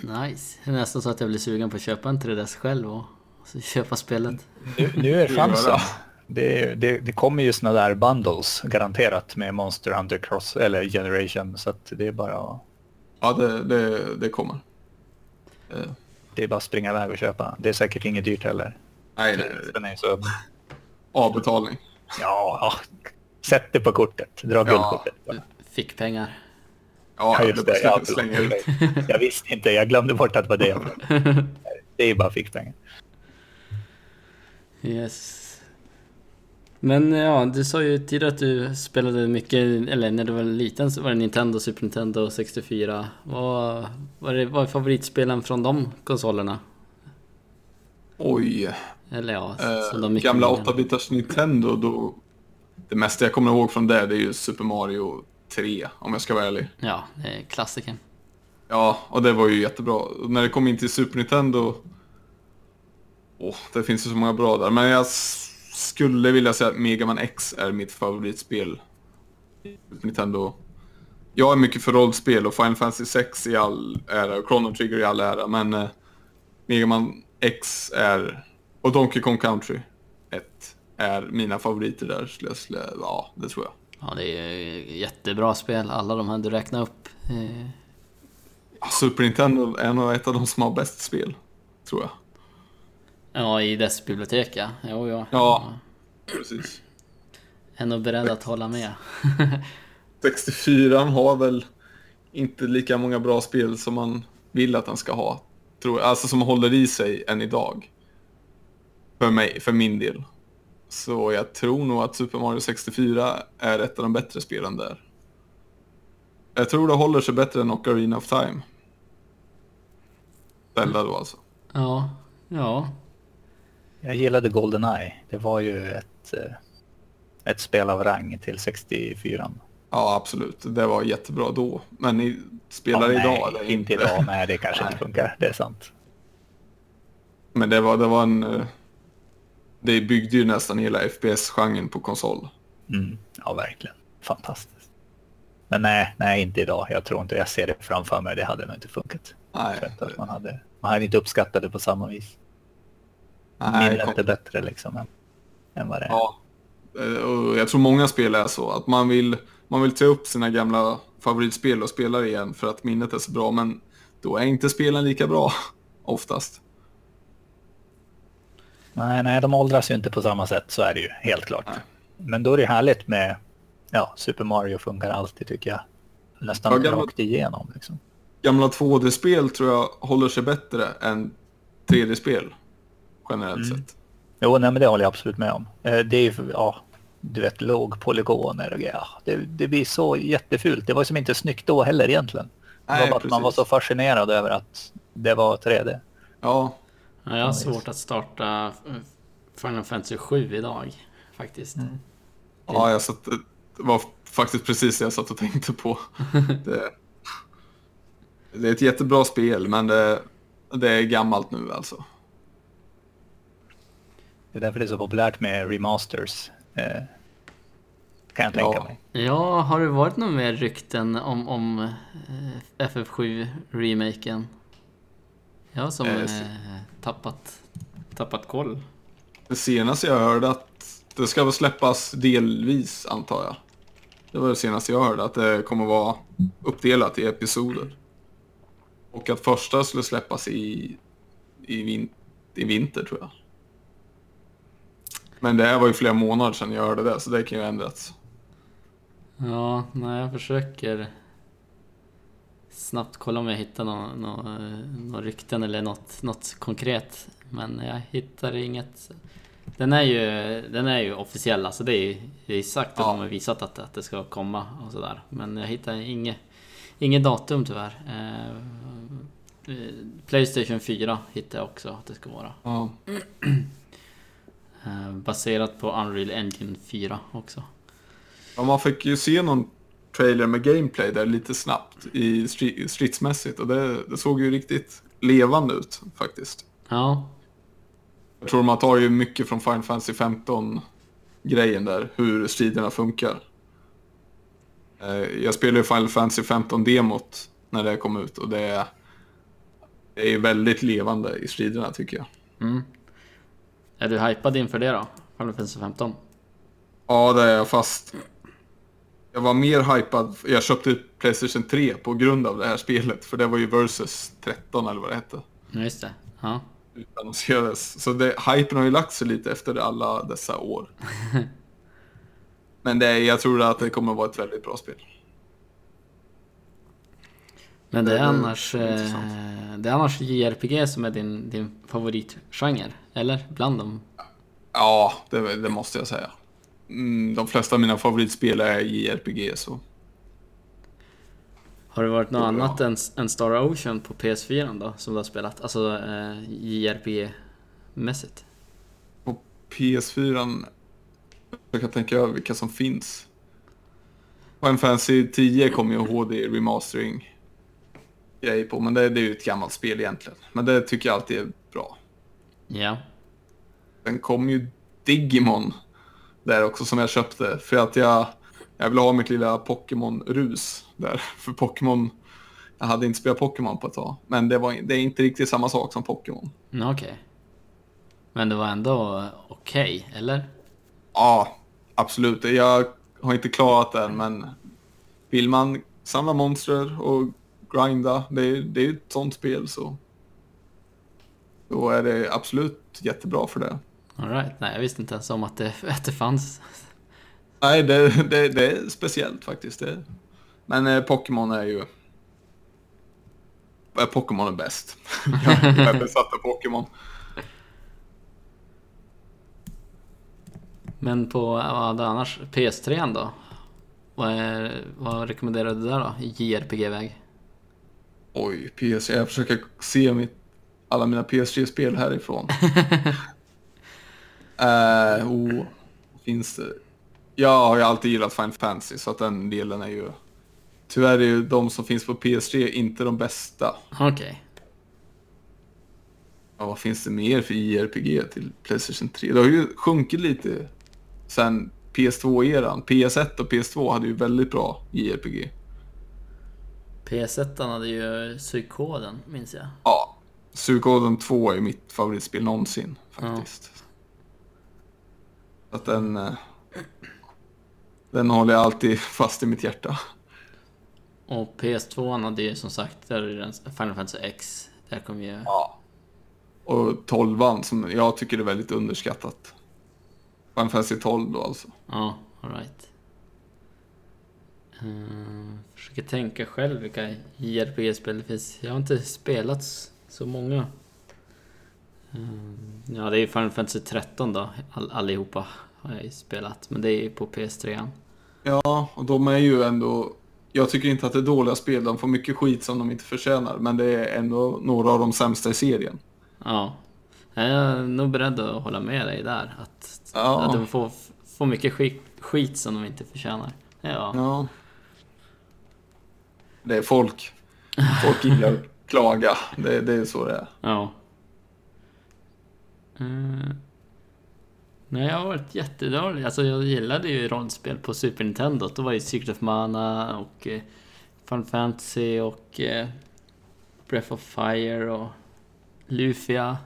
Nice. Det är nästan så att jag blir sugen på att köpa en 3DS själv och så köpa spelet. Nu, nu är chansen. det? Det, det, kommer ju såna där bundles garanterat med Monster Hunter Cross eller Generation. Så att det är bara Ja, det, det, det kommer. Eh, Det är bara att springa iväg och köpa. Det är säkert inget dyrt heller. nej, det, Den är så... avbetalning. Ja, ja. Sätt det på kortet. Dra Ja. guldkortet. bara. Fick pengar. Ja, Ja, just det. Ja, slänga, slänga ut. Jag visste inte. Jag glömde bort att det var det. (laughs) Det är bara fickpengar. Yes. Men ja, du sa ju tidigare att du spelade mycket, eller när du var liten så var det Nintendo, Super Nintendo 64. Vad är favoritspelen från de konsolerna? Oj. Eller ja, Eh, som de gamla minnen. 8-bitars Nintendo, då... Det mesta jag kommer ihåg från det, det är ju Super Mario 3, om jag ska vara ärlig. Ja, det är klassikern. Ja, och det var ju jättebra. Och när det kom in till Super Nintendo... Åh, det finns ju så många bra där. Men jag skulle vilja säga att Mega Man X är mitt favoritspel. Nintendo. Jag är mycket för rollspel och Final Fantasy 6 i all ära och Chrono Trigger i all ära. Men eh, Mega Man X är... Och Donkey Kong Country 1 är mina favoriter där. Skulle jag, skulle, ja, det tror jag. Ja, det är jättebra spel, alla de här du räknade upp. Eh, Super Nintendo är nog ett av de som har bäst spel. Tror jag. Ja, i dess bibliotek ja. Jo, ja. Ja, precis. Är nog beredd att hålla med. (laughs) 64 har väl inte lika många bra spel som man vill att den ska ha. Tror jag. Alltså som håller i sig än idag. För mig, för min del. Så jag tror nog att Super Mario 64 är ett av de bättre spelen där. Jag tror det håller sig bättre än Ocarina of Time. Zelda då alltså. Ja, ja. Jag gillade Goldeneye. Det var ju ett, eh, ett spel av rang till 64. Ja, absolut. Det var jättebra då. Men ni spelar Ja, idag? nej, eller inte idag. Nej, det kanske inte funkar. Det är sant. Men det var, det var en... eh, Det byggde ju nästan hela FPS-genren på konsol. Mm. Ja, verkligen. Fantastiskt. Men nej, nej, inte idag. Jag tror inte jag ser det framför mig. Det hade nog inte funkat. Nej, att man, hade, man hade inte uppskattat det på samma vis. Nej Minnet är bättre liksom än, än vad det är. ja. Eh, Och jag tror många spel är så. Att man vill, man vill ta upp sina gamla favoritspel och spela det igen för att minnet är så bra. Men då är inte spelen lika bra (laughs) oftast. Nej, nej, de åldras ju inte på samma sätt. Så är det ju helt klart. Nej. Men då är det härligt med... Ja, Super Mario funkar alltid tycker jag. Nästan Ja, gamla- rakt igenom liksom. Gamla 2D-spel tror jag håller sig bättre än 3D-spel. Generellt Mm. sett. Jo, nej, men det håller jag absolut med om. Eh, Det är ja, du vet, lågpolygoner och grejer. Det, det blir så jättefult. Det var som inte snyggt då heller egentligen. Det Nej, var bara att man var så fascinerad över att det var 3D. Ja, ja jag har svårt att starta eh, Final Fantasy 7 idag. Faktiskt. ja jag satt, det var faktiskt precis det jag satt och tänkte på. (laughs) det, det är ett jättebra spel, men det, det är gammalt nu alltså. Det är därför det är så populärt med remasters. Eh, kan jag tänka Ja. mig. Ja, har det varit några mer rykten om, om eh, FF7-remaken? Jag har som Eh, eh, tappat, tappat koll. Det senaste jag hörde att det ska väl släppas delvis, antar jag. Det var det senaste jag hörde, att det kommer vara uppdelat i episoder. Och att första skulle släppas i, i, vin, i vinter, tror jag. Men det här var ju flera månader sedan jag hörde det, så det kan ju ha ändrats. Ja, nej jag försöker snabbt kolla om jag hittar några nå, nå rykten eller något, något konkret. Men jag hittar inget. Den är ju, den är ju officiell, alltså det är, det är sagt och Ja. de har visat att, att det ska komma och sådär. Men jag hittar inget, inget datum tyvärr. Eh, eh, Playstation 4 hittar jag också att det ska vara. Ja. Eh, baserat på Unreal Engine 4 också. Ja, man fick ju se någon trailer med gameplay där lite snabbt i stri- stridsmässigt och det, det såg ju riktigt levande ut faktiskt. Ja, Jag tror man tar ju mycket från Final Fantasy 15 grejen där, hur striderna funkar. Eh, Jag spelade ju Final Fantasy 15 demot när det kom ut och det är, det är väldigt levande i striderna tycker jag. mm. Är du hypad inför det då? Final Fantasy 15? Ja, det är jag fast. Jag var mer hypad. Jag köpte Playstation 3 på grund av det här spelet. För det var ju Versus 13 eller vad det hette. Ja, just det. Ja. Utannonserades. Så det, hypen har ju lagt sig lite efter alla dessa år. (laughs) Men det jag tror att det kommer vara ett väldigt bra spel. Men det är Det annars, eh, det är annars JRPG som är din, din favoritgenre? Eller? Bland dem? Ja, det, det måste jag säga. Mm, de flesta av mina favoritspel är JRPG så. Har det varit något Jo, annat än, än Star Ocean på PS4 då? Som du har spelat? Alltså eh, JRPG-mässigt? På PS4 jag kan tänka över vilka som finns. Final Fantasy 10 kommer ju HD remastering grej på, men det, det är ju ett gammalt spel egentligen. Men det tycker jag alltid är bra. Ja. Sen kom ju Digimon där också som jag köpte för att jag, jag ville ha mitt lilla Pokémon-rus där. (laughs) För Pokémon, jag hade inte spelat Pokémon på ett tag. Men det, var, det är inte riktigt samma sak som Pokémon. Mm, Okej. Men det var ändå okej, eller? Ja, absolut. Jag har inte klarat den, men vill man samla monster och grinda, det är, det är ett sånt spel så då är det absolut jättebra för det. All right. Nej, jag visste inte ens om att det, att det fanns. Nej, det, det, det är speciellt faktiskt. Det. Men eh, Pokémon är ju... Pokémon är bäst. (laughs) jag jag är besatt av Pokémon. Men på, vad hade annars? PS3 då? Vad, är, vad rekommenderar du där då? I JRPG-väg? Oj, PS, jag försöker se mitt, alla mina PS3-spel härifrån. uh, (laughs) oh, finns det? Jag har ju alltid gillat Final Fantasy, så att den delen är ju... Tyvärr är ju de som finns på PS3 inte de bästa. Okej. Ja, vad finns det mer för JRPG till Playstation 3? Det har ju sjunkit lite sen PS2-eran. PS1 och PS2 hade ju väldigt bra JRPG. PS1 hade ju psykoden, minns jag. Ja, Suikoden 2 är mitt favoritspel någonsin faktiskt. Så att den... eh, Den håller jag alltid fast i mitt hjärta. Och PS2 hade ju som sagt, Final Fantasy X. Där kom ju... Ja. Och 12 som jag tycker är väldigt underskattat. Final Fantasy 12 då alltså. Ja, alright. Uh, försöker tänka själv vilka JRPG-spel det finns. Jag har inte spelat så många. Eh, ja, det är ju Final Fantasy 13 då. All, allihopa har jag ju spelat. Men det är ju på PS3. Ja, och de är ju ändå... Jag tycker inte att det är dåliga spel, de får mycket skit som de inte förtjänar. Men det är ändå några av de sämsta i serien. Ja. Jag är nog beredd att hålla med dig där. Att, Ja. att de får, får mycket skit, skit som de inte förtjänar. Ja. Ja. Det är folk. Folk gillar att klaga. Det, det är så det är. Ja. Eh, nej, jag har varit jättedålig. Alltså jag gillade ju rollspel på Super Nintendo. Då var ju Secret of Mana och eh, Final Fantasy och eh, Breath of Fire och Lufia.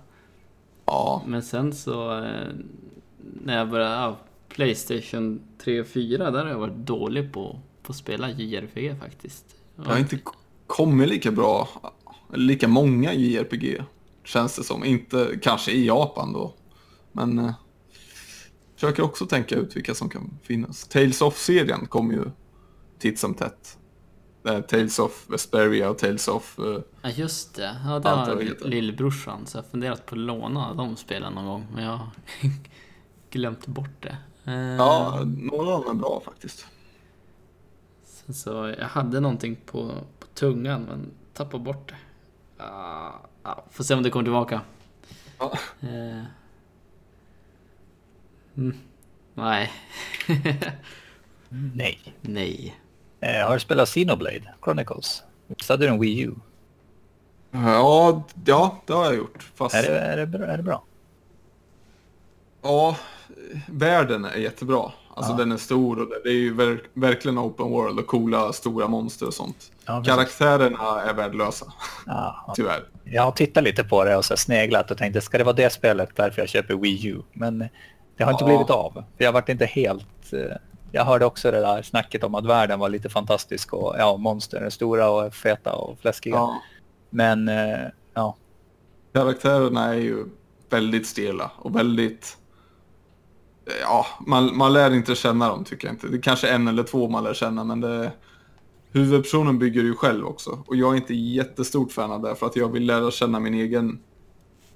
Ja, Men sen så eh, när jag började, ja, Playstation 3 och 4, där har jag varit dålig på, på att spela JRPG faktiskt. Jag har inte kommit lika bra, lika många JRPG. Känns det som. Inte kanske i Japan då. Men eh, försöker också tänka ut vilka som kan finnas. Tales of-serien kommer ju titt som tätt. Det Tales of Vesperia och Tales of... eh, Ja just det, ja, det har det lillbrorsan så jag har funderat på att låna de spelen någon gång men jag har (laughs) glömt bort det. Eh, Ja, några av dem är bra faktiskt. Sen så jag hade någonting på, på tungan men tappade bort det. Ah, ja, får se om det kommer tillbaka. Ja. Eh. Mm. Nej. (laughs) Nej. Nej. Eh, har du spelat Xenoblade Chronicles? Visst hade du en Wii U? Ja, ja, det har jag gjort. Fast, Är det, är det, bra- är det bra? ja, världen är jättebra. Alltså Ja. den är stor och det är ju ver verkligen open world och coola stora monster och sånt. Ja. Karaktärerna är värdelösa, Ja, (laughs) tyvärr. jag har tittat lite på det och så sneglat och tänkte, ska det vara det spelet därför jag köper Wii U? Men det har inte blivit av. Jag varit inte helt... eh, Jag hörde också det där snacket om att världen var lite fantastisk och ja, monster är stora och feta och fläskiga. Men eh, ja, Karaktärerna är ju väldigt stela och väldigt... Ja, man, man lär inte känna dem tycker jag inte. Det är kanske en eller två man lär känna men det... Huvudpersonen bygger ju själv också. Och jag är inte jättestort fan av det för att jag vill lära känna min egen...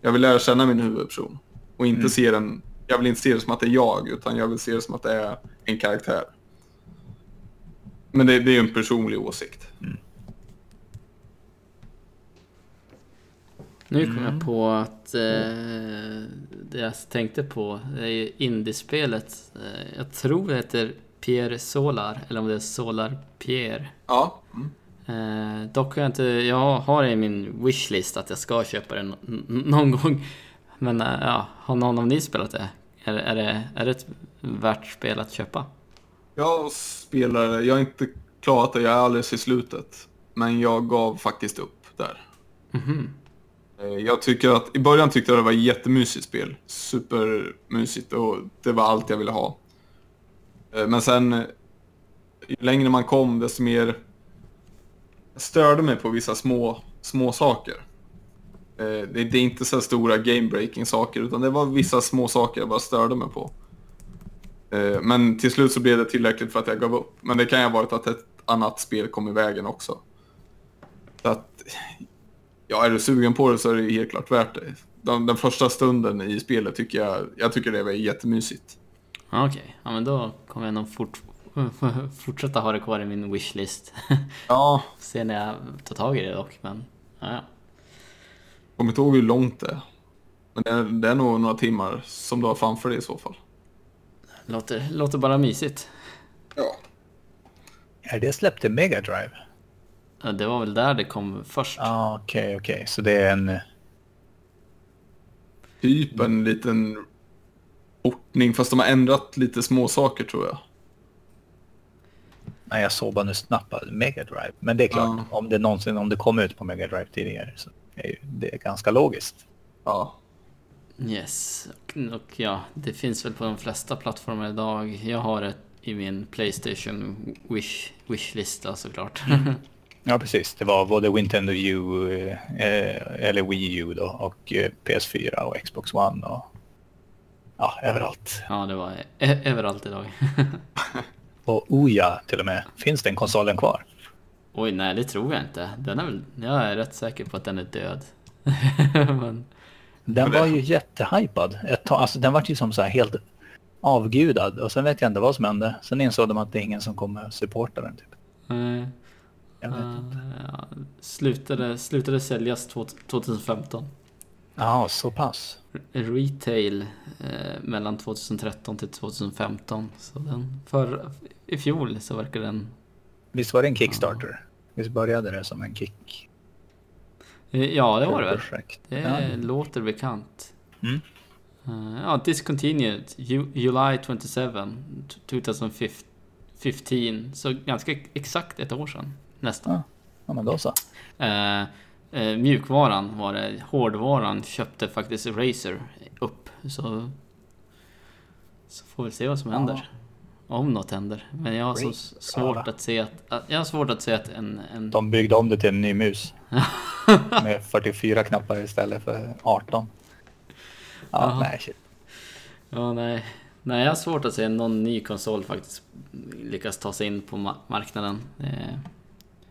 Jag vill lära känna min huvudperson. Och inte Mm. se den... Jag vill inte se det som att det är jag utan jag vill se det som att det är en karaktär. Men det, det är ju en personlig åsikt. Nu kom jag på att eh, det jag tänkte på det är ju indiespelet. Eh, jag tror det heter Pierre Solar, eller om det är Solar Pierre. Ja. Mm. Eh, dock har jag inte, jag har i min wishlist att jag ska köpa det någon gång. Men eh, ja, har någon av ni spelat det? Är, är, det, är det ett värt spel att köpa? Jag spelar, jag har inte klarat det, jag är alldeles i slutet. Men jag gav faktiskt upp där. Mhm. Eh, Eh, jag tycker att, i början tyckte jag det var ett jättemysigt spel. Supermysigt och det var allt jag ville ha. Eh, men sen, eh, ju längre man kom desto mer jag störde mig på vissa små, små saker. Det, är inte så här stora game-breaking saker utan det var vissa små saker jag bara störde mig på. Men till slut så blev det tillräckligt för att jag gav upp. Men det kan ju ha varit att ett annat spel kom i vägen också. Så att, ja är du sugen på det så är det helt klart värt det. Den, den första stunden i spelet tycker jag, jag tycker det var jättemysigt. Ja, Okej, ja men då kommer jag nog fort, (laughs) fortsätta ha det kvar i min wishlist. (laughs) Ja, Se när jag tar tag i det dock, men ja, ja. kommer inte ihåg hur långt det är. Men det är, det är nog några timmar som du har framför dig i så fall. Låter, låter bara mysigt. Ja. är det släppt till Mega Drive? Ja, Det var väl där det kom först. Ja, okej, okej. Så det är en... Typ en liten portning, fast de har ändrat lite små saker tror jag. Nej, jag såg bara nu snabbt Mega Drive. Men det är klart, Ja. om det någonsin om det kom ut på Mega Drive tidigare så är ju det ganska logiskt. Ja. Yes, och, och ja, det finns väl på de flesta plattformar idag. Jag har det i min Playstation wish, wishlista såklart. (laughs) Ja, precis. Det var både Nintendo U, eh, eller Wii U då, och eh, PS4 och Xbox One och ja, överallt. ja, det var e- överallt idag. (laughs) Och Oja till och med. Finns den konsolen kvar? Oj, nej det tror jag inte. Den är väl, jag är rätt säker på att den är död. (laughs) Men, Den var ju jättehypad. Ett tag, alltså den var ju som så här helt avgudad och sen vet jag inte vad som hände. Sen insåg de att det är ingen som kommer supporta den typ. eh, Jag vet eh, inte. ja, slutade, slutade säljas två- 2015. Ja, så pass. Retail eh, mellan 2013 till 2015. Så den, för, i fjol så verkar den... Visst var det en Kickstarter? Visst började det som en kick? eh, Ja, det var det väl. projekt? Det Ja. låter bekant. Mm. Eh, ja, discontinued. Ju- July 27, 2015. Så ganska exakt ett år sedan. Nästan. Ja. Ja, men då så. Eh, eh, mjukvaran var det. Hårdvaran köpte faktiskt Razer upp. Så, så får vi se vad som Ja. händer. Om något händer. Men jag har så svårt ja. att se att, att... Jag har svårt att se att en... en De byggde om det till en ny mus. (laughs) med 44 knappar istället för 18. Ja, Jaha. nej shit. Ja, nej. Nej, jag har svårt att se någon ny konsol faktiskt lyckas ta sig in på ma- marknaden. Eh,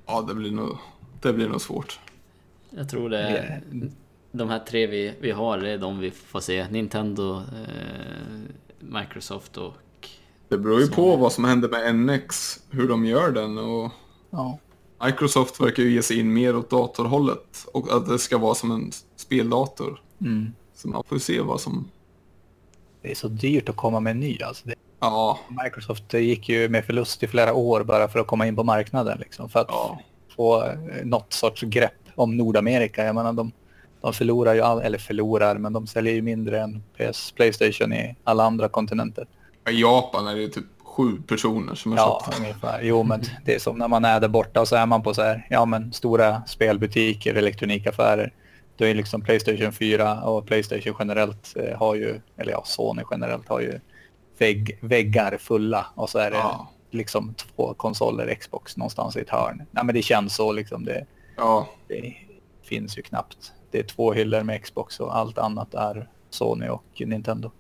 Ja, det blir nog, det blir nog svårt. Jag tror det är... De här tre vi, vi har, det är de vi får se. Nintendo, eh, Microsoft och... Det beror ju på vad som händer med NX, hur de gör den och Ja. Microsoft verkar ju ge sig in mer åt datorhållet och att det ska vara som en speldator. Mm. Så man får ju se vad som... Det är så dyrt att komma med en ny. Alltså det, Ja, Microsoft gick ju med förlust i flera år bara för att komma in på marknaden. Liksom, för att ja, få eh, något sorts grepp om Nordamerika. Jag menar, de, de förlorar ju, all, eller förlorar, men de säljer ju mindre än PS, Playstation i alla andra kontinenter. I Japan är det typ sju personer som har Ja, köpt. ungefär. Jo, men det är som när man är där borta och så är man på så här, ja men stora spelbutiker, elektronikaffärer. Då är liksom Playstation 4 och Playstation generellt eh, har ju, eller ja, Sony generellt har ju vägg, väggar fulla och så är det Ja. liksom två konsoler Xbox någonstans i ett hörn. Nej, men det känns så liksom. Det, Ja, det finns ju knappt. Det är två hyllor med Xbox och allt annat är Sony och Nintendo.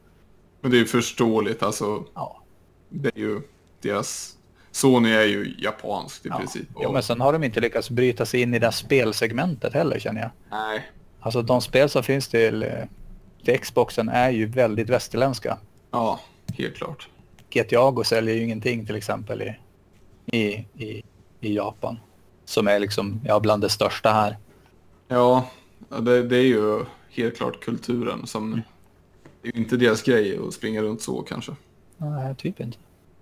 men det är ju förståeligt alltså. Ja, Det är ju deras... Sony är ju japanskt i ja. princip. ja men sen har de inte lyckats bryta sig in i det här spelsegmentet heller känner jag. Nej, Alltså de spel som finns till, till Xboxen är ju väldigt västerländska. ja, helt klart. GTA går säljer ju ingenting till exempel i, i, i, i Japan. Som är liksom, ja, bland det största här. Ja, det, det är ju helt klart kulturen som... Det är ju inte deras grej att springa runt så kanske. Nej, typ inte.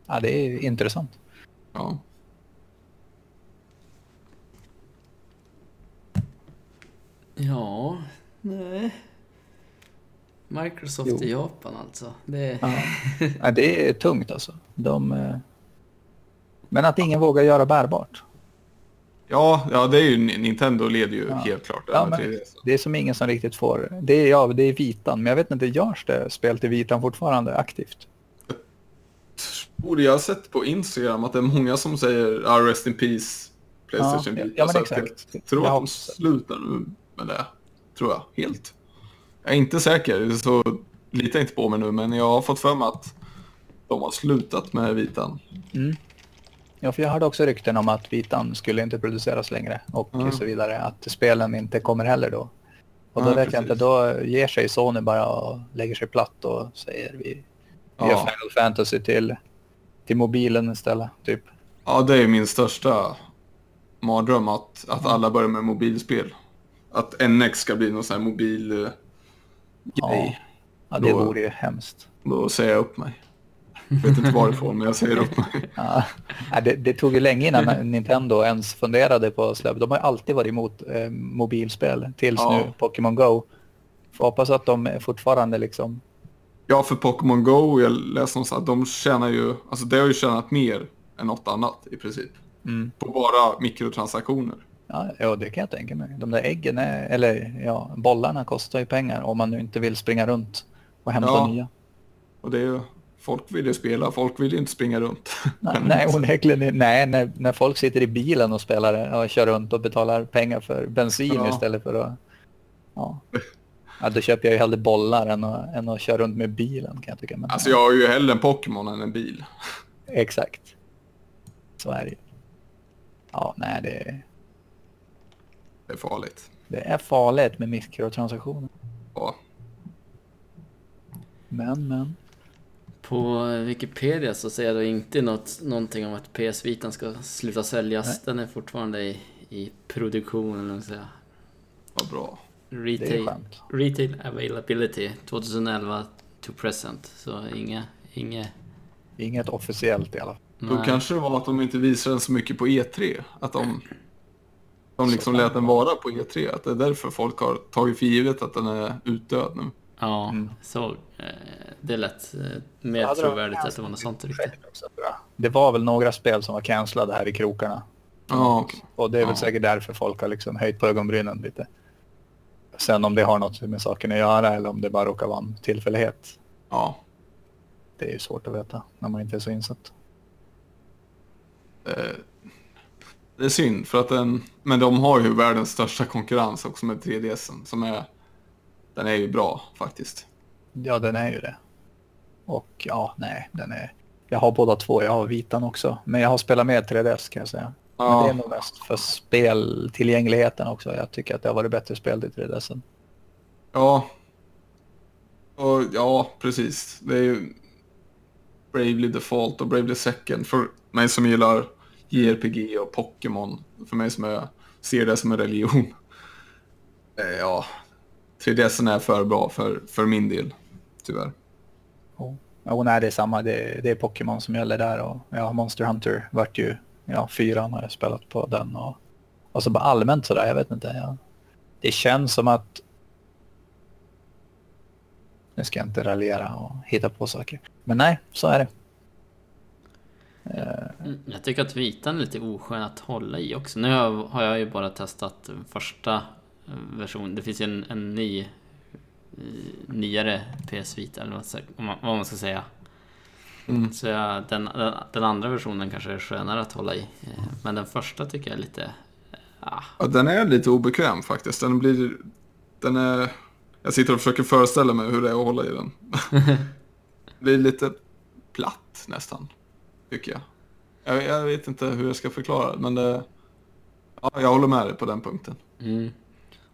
Ja, det är intressant. Ja. Ja, nej. Microsoft Jo. i Japan alltså. Det, Ja. (laughs) ja, det är tungt alltså. De, eh... Men att ingen vågar göra bärbart. Ja, ja, det är ju Nintendo leder ju Ja. helt klart. Ja, men 3DS. det är som ingen som riktigt får. Det är, ja, det är vitan, men jag vet inte, görs det spel till vitan fortfarande aktivt? Borde jag ha sett på Instagram att det är många som säger ah, Rest in Peace Playstation Ja, Vita. ja, men exakt. Jag tror Jag att de slutar nu med det. Tror jag, helt. Jag är inte säker, så litar inte på mig nu, men jag har fått för mig att de har slutat med Vitan. Mm. Ja, för jag hörde också rykten om att vitan skulle inte produceras längre och Mm. så vidare. Att spelen inte kommer heller då. Och då Ja, vet jag inte, precis. då ger sig Sony bara och lägger sig platt och säger vi, vi Ja. gör Final Fantasy till, till mobilen istället. Typ. Ja, det är min största mardröm att, att alla börjar med mobilspel. Att NX ska bli någon sån här mobil eh. Grej. Ja, det Då- vore ju hemskt. Då säger jag upp mig. Jag vet inte varifrån, men jag säger upp mig. (laughs) Ja. Det, det tog ju länge innan (laughs) Nintendo ens funderade på att släppa. De har ju alltid varit emot eh, mobilspel tills Ja. nu Pokémon Go. Får hoppas att de fortfarande liksom... Ja, för Pokémon Go, jag läste någonstans att de tjänar ju, alltså det har ju tjänat mer än något annat i princip. Mm. På bara mikrotransaktioner. Ja, ja, det kan jag tänka mig. De där äggen, är, eller ja, bollarna kostar ju pengar om man nu inte vill springa runt och hämta Ja. nya. Och det är ju, folk vill ju spela, folk vill ju inte springa runt. (laughs) Nej, nej, onekligen, nej när, när folk sitter i bilen och spelar och kör runt och betalar pengar för bensin Ja. istället för att... Ja. (laughs) ja, då köper jag ju hellre bollar än att, än att köra runt med bilen kan jag tycka. Men, Alltså jag har ju hellre en Pokémon än en bil. Exakt. Så är det ju. Ja, nej, det, Det är farligt. det är farligt med mikrotransaktioner. Ja, Men, men. På Wikipedia så säger det inte något, någonting om att PS Vitan ska sluta säljas. Nej. Den är fortfarande i, i produktion, eller vad säga. vad bra. Retail, retail availability 2011 to present. Så inga, inga... Inget officiellt i alla fall. Då kanske det var att de inte visade den så mycket på E3. Att de, de liksom lät den vara på E3. Att det är därför folk har tagit för givet att den är utdöd nu. Ja, Mm. så eh, det är lätt eh, mer de trovärdigt att det var något sånt riktigt. också. Det var väl några spel som var cancellade här i krokarna. Ja, okej. Och det är väl Ja. säkert därför folk har liksom höjt på ögonbrynen lite. Sen om det har något med saken att göra eller om det bara råkar vara en tillfällighet. Ja. Det är ju svårt att veta när man inte är så insatt. Eh, Det är synd för att den, men de har ju världens största konkurrens också med 3DSen som är, den är ju bra faktiskt. Ja, den är ju det. Och ja, nej, den är... Jag har båda två. Jag har vitan också. Men jag har spelat med 3DS kan jag säga. Men Ja. det är nog mest för speltillgängligheten också. Jag tycker att det har varit bättre spel till 3DSen. Ja. Och, ja, precis. Det är ju Bravely Default och Bravely Second. För mig som gillar JRPG och Pokémon. För mig som är, ser det som en religion. (laughs) Eh, Ja, 3DSen är för bra för, för min del. Tyvärr. Och, nej, det är samma. Det, det är Pokémon som gäller där. Och, ja, Monster Hunter vart ju... Ja, fyran har jag spelat på den. Och, och så bara allmänt sådär, jag vet inte. Ja. Det känns som att... Nu ska jag inte raljera och hitta på saker. Men nej, så är det. Eh, Jag tycker att vitan är lite oskön att hålla i också. Nu har jag ju bara testat första eh, versionen. Det finns ju en, en ny eh, nyare PS Vita eller vad, man- ska säga. Mm. Så jag, den, den, den andra versionen kanske är skönare att hålla i. Men den första tycker jag är lite... Ah, Ja, den är lite obekväm faktiskt. Den blir... Den är... Jag sitter och försöker föreställa mig hur det är att hålla i den. det (laughs) blir lite platt nästan, tycker jag. jag. Jag vet inte hur jag ska förklara det, men det... Ja, jag håller med dig på den punkten. Mm.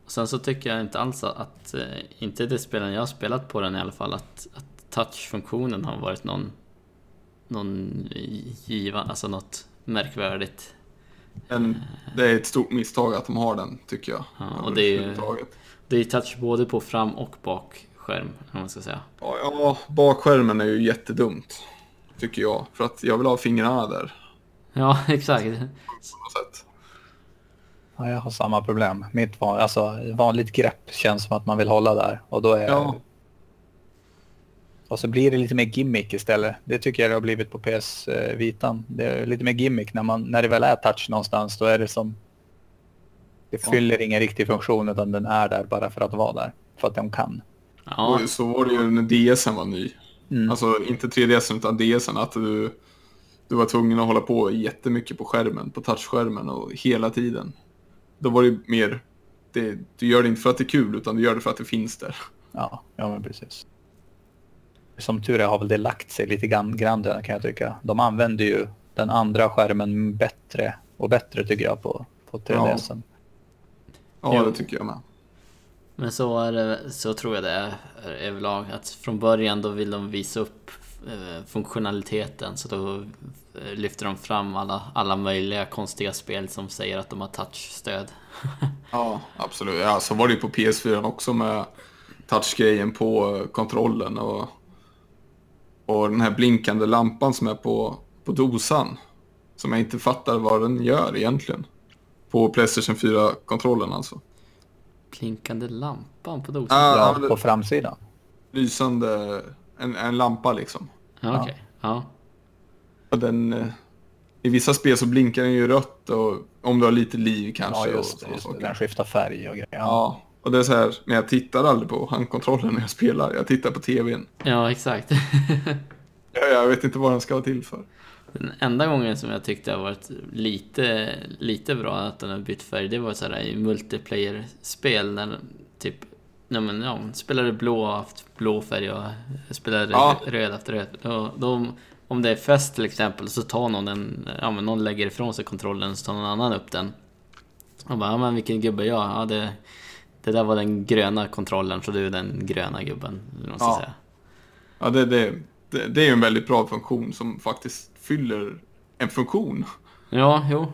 Och sen så tycker jag inte alls att, eh, inte det spelen jag har spelat på den i alla fall, att, att touchfunktionen har varit någon, någon giva, alltså något märkvärdigt. Men det är ett stort misstag att de har den, tycker jag. Ja, och det är. Det är touch både på fram och bakskärm, om man ska säga. Ja, ja, bakskärmen är ju jättedumt, tycker jag. För att jag vill ha fingrarna där, Ja, (laughs) exakt. på något sätt. Ja, jag har samma problem. Mitt van, alltså, vanligt grepp känns som att man vill hålla där. Och då är Ja. Och så blir det lite mer gimmick istället. Det tycker jag det har blivit på PS Vitan. Det är lite mer gimmick när, man, när det väl är touch någonstans. Då är det som... Det Ja. fyller ingen riktig funktion utan den är där bara för att vara där. För att de kan. Ja, Och så var det ju när DSen var ny. Mm. Alltså inte 3DSen utan DSen. Att du, du var tvungen att hålla på jättemycket på skärmen, på touchskärmen och hela tiden. Då var det mer, det, du gör det inte för att det är kul utan du gör det för att det finns där. Ja, ja men precis. Som tur är har väl det lagt sig lite grann, kan jag tycka. De använder ju den andra skärmen bättre och bättre tycker jag på, på 3DSen. Ja, Jo. det tycker jag med men så, är det, så tror jag det är överlag. Att från början då vill de visa upp eh, funktionaliteten. Så då eh, lyfter de fram alla, alla möjliga konstiga spel som säger att de har touchstöd. (laughs) Ja, absolut. Ja, så var det ju på PS4 också med touchgrejen på eh, kontrollen och, och den här blinkande lampan som är på, på dosan. Som jag inte fattar vad den gör egentligen. På Playstation 4-kontrollen alltså. Blinkande lampan på dosan. Ah, Ja, på framsidan. lysande, en, en lampa liksom. Ja, okej. Ja. Och den, eh, I vissa spel så blinkar den ju rött och om du har lite liv kanske. Ja, och just det. såna Just. Den skiftar färg och grejer. Ja. Ja, och det är så här, men jag tittar aldrig på handkontrollen när jag spelar. Jag tittar på tvn. ja, exakt. (laughs) Jag, jag vet inte vad den ska vara till för. Den enda gången som jag tyckte har varit lite, lite bra att den har bytt färg, det var så här i multiplayer-spel när typ Ja men ja, spelade blå och haft blå färg och spelade Ja. röd efter röd. Och då, om det är fest till exempel så tar någon en, ja men någon lägger ifrån sig kontrollen så tar någon annan upp den. Och bara, ja men vilken gubbe jag? Ja det, det där var den gröna kontrollen så du är den gröna gubben. Eller Ja. säga. Ja, det, det, det, det är ju en väldigt bra funktion som faktiskt fyller en funktion. Ja, jo.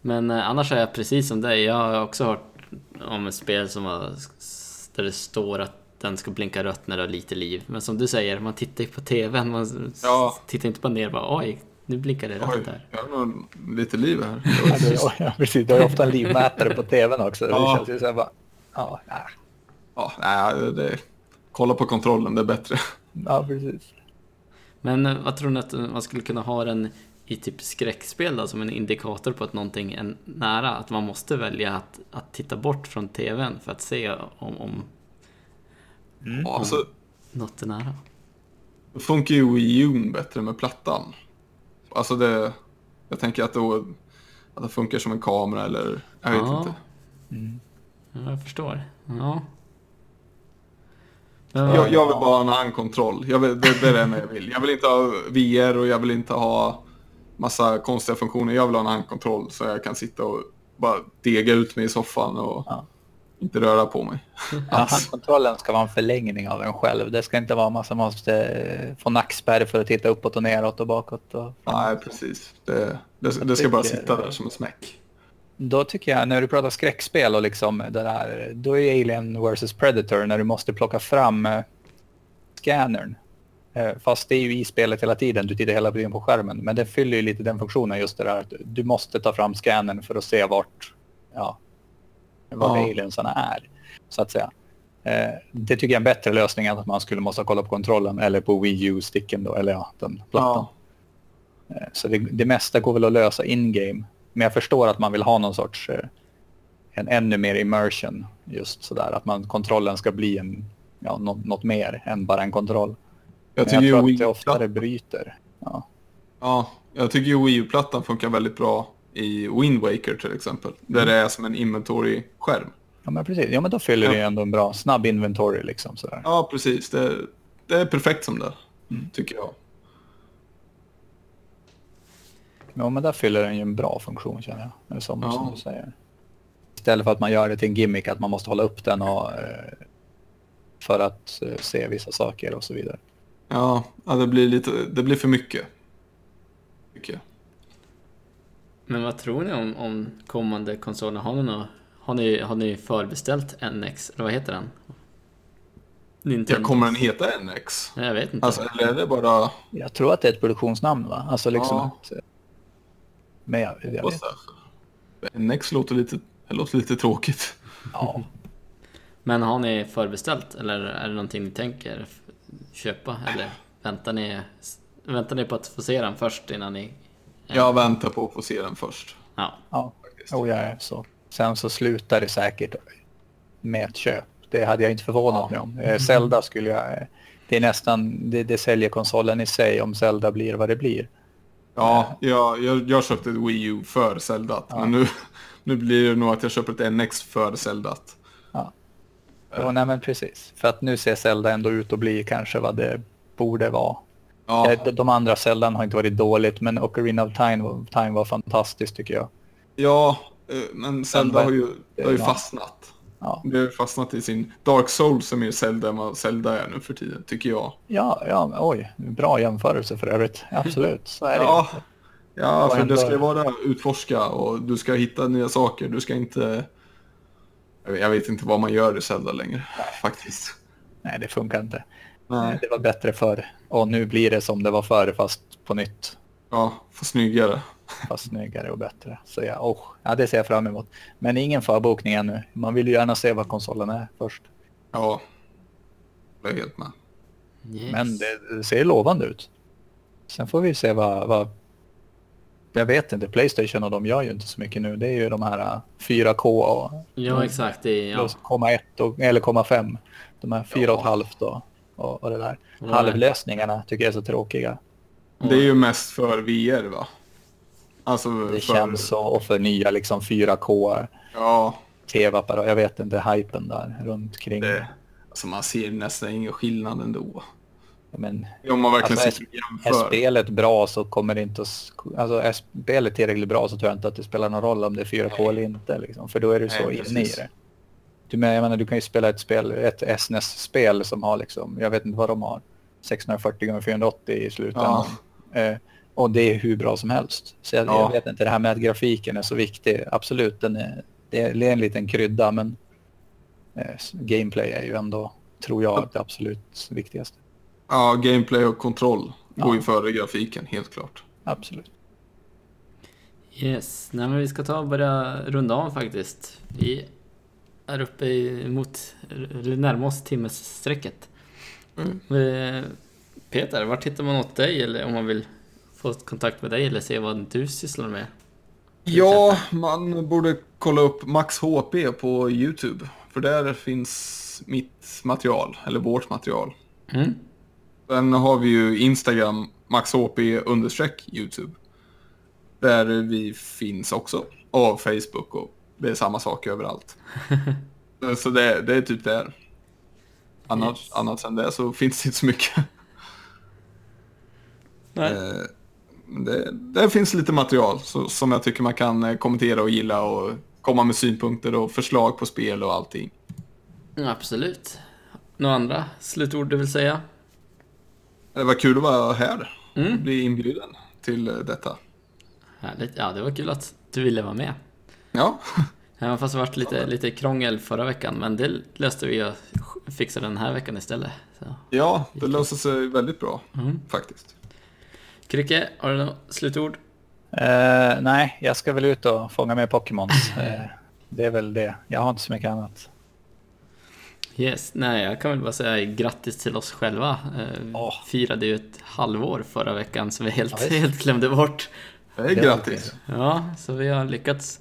Men eh, annars är jag precis som dig. Jag har också hört om ett spel som har, där det står att den ska blinka rött när det har lite liv. Men som du säger, man tittar ju på TVn. Man Ja. tittar inte bara ner och bara oj, nu blinkar det rött Oj, där. jag har nog lite liv här. (laughs) Ja, det, ja, precis. Du har ju ofta en livmätare på tvn också. Ja. Det känns ju så här bara... Ja, ja. Ja, nej, det, kolla på kontrollen, det är bättre. Ja, precis. Men eh, vad tror ni att man skulle kunna ha den i typ skräckspel då, som en indikator på att någonting är nära? Att man måste välja att, att titta bort från TVn för att se om, om Ja, alltså, något är nära. funkar ju Wii U bättre med plattan. Alltså det, jag tänker att, då, att det funkar som en kamera eller, jag vet Ja. inte. Ja, jag förstår. Ja. Jag, jag vill bara ha en handkontroll. Jag vill, det, det är det enda jag vill. Jag vill inte ha VR och jag vill inte ha massa konstiga funktioner. Jag vill ha en handkontroll så jag kan sitta och bara dega ut mig i soffan och Ja. inte röra på mig. Ja, handkontrollen ska vara en förlängning av en själv. Det ska inte vara massa man måste få nackspärr för att titta uppåt och neråt och bakåt. Och Nej, precis. Det, det, det ska bara sitta där som en smäck. Då tycker jag, när du pratar skräckspel och liksom det där, då är Alien vs Predator när du måste plocka fram eh, scannern. Eh, fast det är ju i spelet hela tiden, du tittar hela tiden på skärmen. Men det fyller ju lite den funktionen just det där att du måste ta fram scannern för att se vart, ja, vart Ja. aliensarna är, så att säga. Eh, det tycker jag är en bättre lösning än att man skulle måste kolla på kontrollen eller på Wii U-sticken då, eller ja, den plattan. Ja. Eh, Så det, det mesta går väl att lösa in-game. Men jag förstår att man vill ha någon sorts eh, en ännu mer immersion just sådär. Att man, kontrollen ska bli en, ja, något, något mer än bara en kontroll. Jag Men tycker jag tror att det oftare bryter. Ja. Ja, jag tycker ju Wii U-plattan funkar väldigt bra i Wind Waker till exempel. Där Mm. det är som en inventory-skärm. ja, men precis. Ja, men då fyller Ja. det ju ändå en bra snabb inventory liksom sådär. Ja, precis. Det, det är perfekt som det, Mm. tycker jag. Ja, men där fyller den ju en bra funktion känner jag. Eller Som, Ja. som du säger. Istället för att man gör det till en gimmick att man måste hålla upp den och, eh, för att eh, se vissa saker och så vidare. Ja, ja det, blir lite, det blir för mycket. Jag. Men vad tror ni om, om kommande konsoler? Har ni, har, ni, har ni förbeställt NX? Eller vad heter den? Nintendo? Ja, kommer den heta NX? Jag vet inte. Alltså, eller är det bara... Jag tror att det är ett produktionsnamn va? Alltså liksom Ja. ett, Men jag, jag vet. så- NX låter lite, låter lite tråkigt. Ja. Men har ni förbeställt? Eller är det någonting ni tänker köpa? Eller väntar ni, väntar ni på att få se den först innan ni... Jag väntar på att få se den först. Ja. ja. Oh, jag är så. Sen så slutar det säkert med ett köp. Det hade jag inte förvånat Ja. mig om. Eh, Zelda skulle jag... Det är nästan... Det, det säljer konsolen i sig om Zelda blir vad det blir. Ja, jag, jag, jag köpte ett Wii U för Zeldat. Men nu, nu blir det nog att jag köper ett NX för Zeldat. Ja, nej men precis. För att nu ser Zelda ändå ut att bli kanske vad det borde vara. Ja, Eh, de- andra Zeldan har inte varit dåligt, men Ocarina of Time, var- Time var fantastiskt tycker jag. ja eh, men Zelda har ju, det har ju Ja. fastnat. Ja, Det har fastnat i sin... Dark Souls är mer Zelda än vad Zelda är nu för tiden, tycker jag. ja, ja men oj, bra jämförelse för övrigt. Absolut, så är det Ja, ja för det ska ju vara utforska och du ska hitta nya saker. Du ska inte... Jag vet, jag vet inte vad man gör i Zelda längre, faktiskt. Nej, det funkar inte. Nej, Det var bättre förr. Och nu blir det som det var förr, fast på nytt. ja, för snyggare. (laughs) Fast snyggare och bättre. Så ja, oh, ja, det ser jag fram emot. Men ingen förbokning ännu. Man vill ju gärna se vad konsolen är först. Ja, jag är helt med. Yes. Men det, det ser lovande ut. Sen får vi se vad, vad... Jag vet inte, Playstation och de gör ju inte så mycket nu. Det är ju de här äh, 4K och Ja, exakt. Det ja. plus 0,1 och, eller 0,5. De här 4,5 och, och, och det där. Ja. Halvlösningarna tycker jag är så tråkiga. Det är ju mest för VR va? Alltså Det för... känns så, och för nya liksom 4K Ja, tv-apparater. Jag vet inte, hypen där runt kring. det... Alltså man ser nästan ingen skillnad ändå. Men Om man verkligen Alltså, är jämför. spelet bra så kommer det inte att... Alltså är spelet tillräckligt bra så tror jag inte att det spelar någon roll om det är 4K eller inte. Liksom, för då är du så Nej, inne i det. Du, men, jag menar, du kan ju spela ett spel, ett SNES-spel som har liksom, jag vet inte vad de har, 640 x 480 i slutändan. Eh, och det är hur bra som helst. Så jag, Ja. jag vet inte, det här med att grafiken är så viktig, absolut, den är, det är en liten krydda, men eh, gameplay är ju ändå, tror jag, det absolut viktigaste. Ja, gameplay och kontroll går Ja. ju före grafiken, helt klart. Absolut. Yes, nej men vi ska ta och börja runda av faktiskt. Vi är uppe i, mot, eller närmar oss timmesstrecket. Eh, Peter, vart hittar man åt dig eller om man vill få kontakt med dig eller se vad du sysslar med? Ja, man borde kolla upp Max HP på YouTube. För där finns mitt material, eller vårt material. Mm. Sen har vi ju Instagram, maxhp understreck YouTube. Där vi finns också. Och Facebook och det är samma sak överallt. (laughs) så det, det är typ där. Annars, Yes. annars än det så finns det inte så mycket. Nej. Eh, det, det finns lite material så, som jag tycker man kan eh, kommentera och gilla och komma med synpunkter och förslag på spel och allting. Ja, absolut. Några andra slutord du vill säga? Det var kul att vara här. Mm. Bli inbjuden till eh, detta. Härligt. Ja, det var kul att du ville vara med. Ja, (laughs) Även fast det varit lite, lite krångel förra veckan, men det löste vi och fixade den här veckan istället. Så. ja det löser sig väldigt bra Mm. faktiskt. Kricke, har du något slutord? Eh, nej, jag ska väl ut och fånga mer Pokémons. (laughs) Eh, det är väl det. Jag har inte så mycket annat. Yes, nej, jag kan väl bara säga grattis till oss själva. Eh, vi Åh. firade ju ett halvår förra veckan så vi helt, Ja, (laughs) helt glömde bort. Det var grattis! Ja, så vi har lyckats,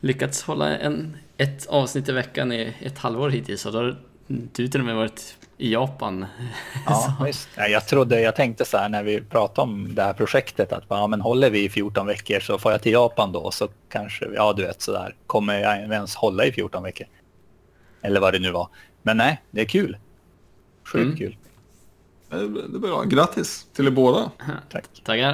lyckats hålla en, ett avsnitt i veckan i ett halvår hittills. Och då har du till och med varit i Japan. (laughs) Ja, visst. Ja, jag, trodde, jag tänkte så här när vi pratade om det här projektet att ja, men håller vi i 14 veckor så får jag till Japan då så kanske, ja du vet sådär, kommer jag ens hålla i 14 veckor? Eller vad det nu var. Men nej, det är kul. Sjukt Mm. kul. Det är bra. Grattis till er båda. (laughs) Tack. Tackar.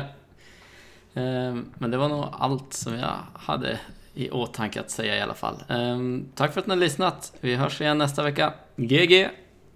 Eh, Men det var nog allt som jag hade i åtanke att säga i alla fall. Eh, Tack för att ni har lyssnat. Vi hörs igen nästa vecka. GG!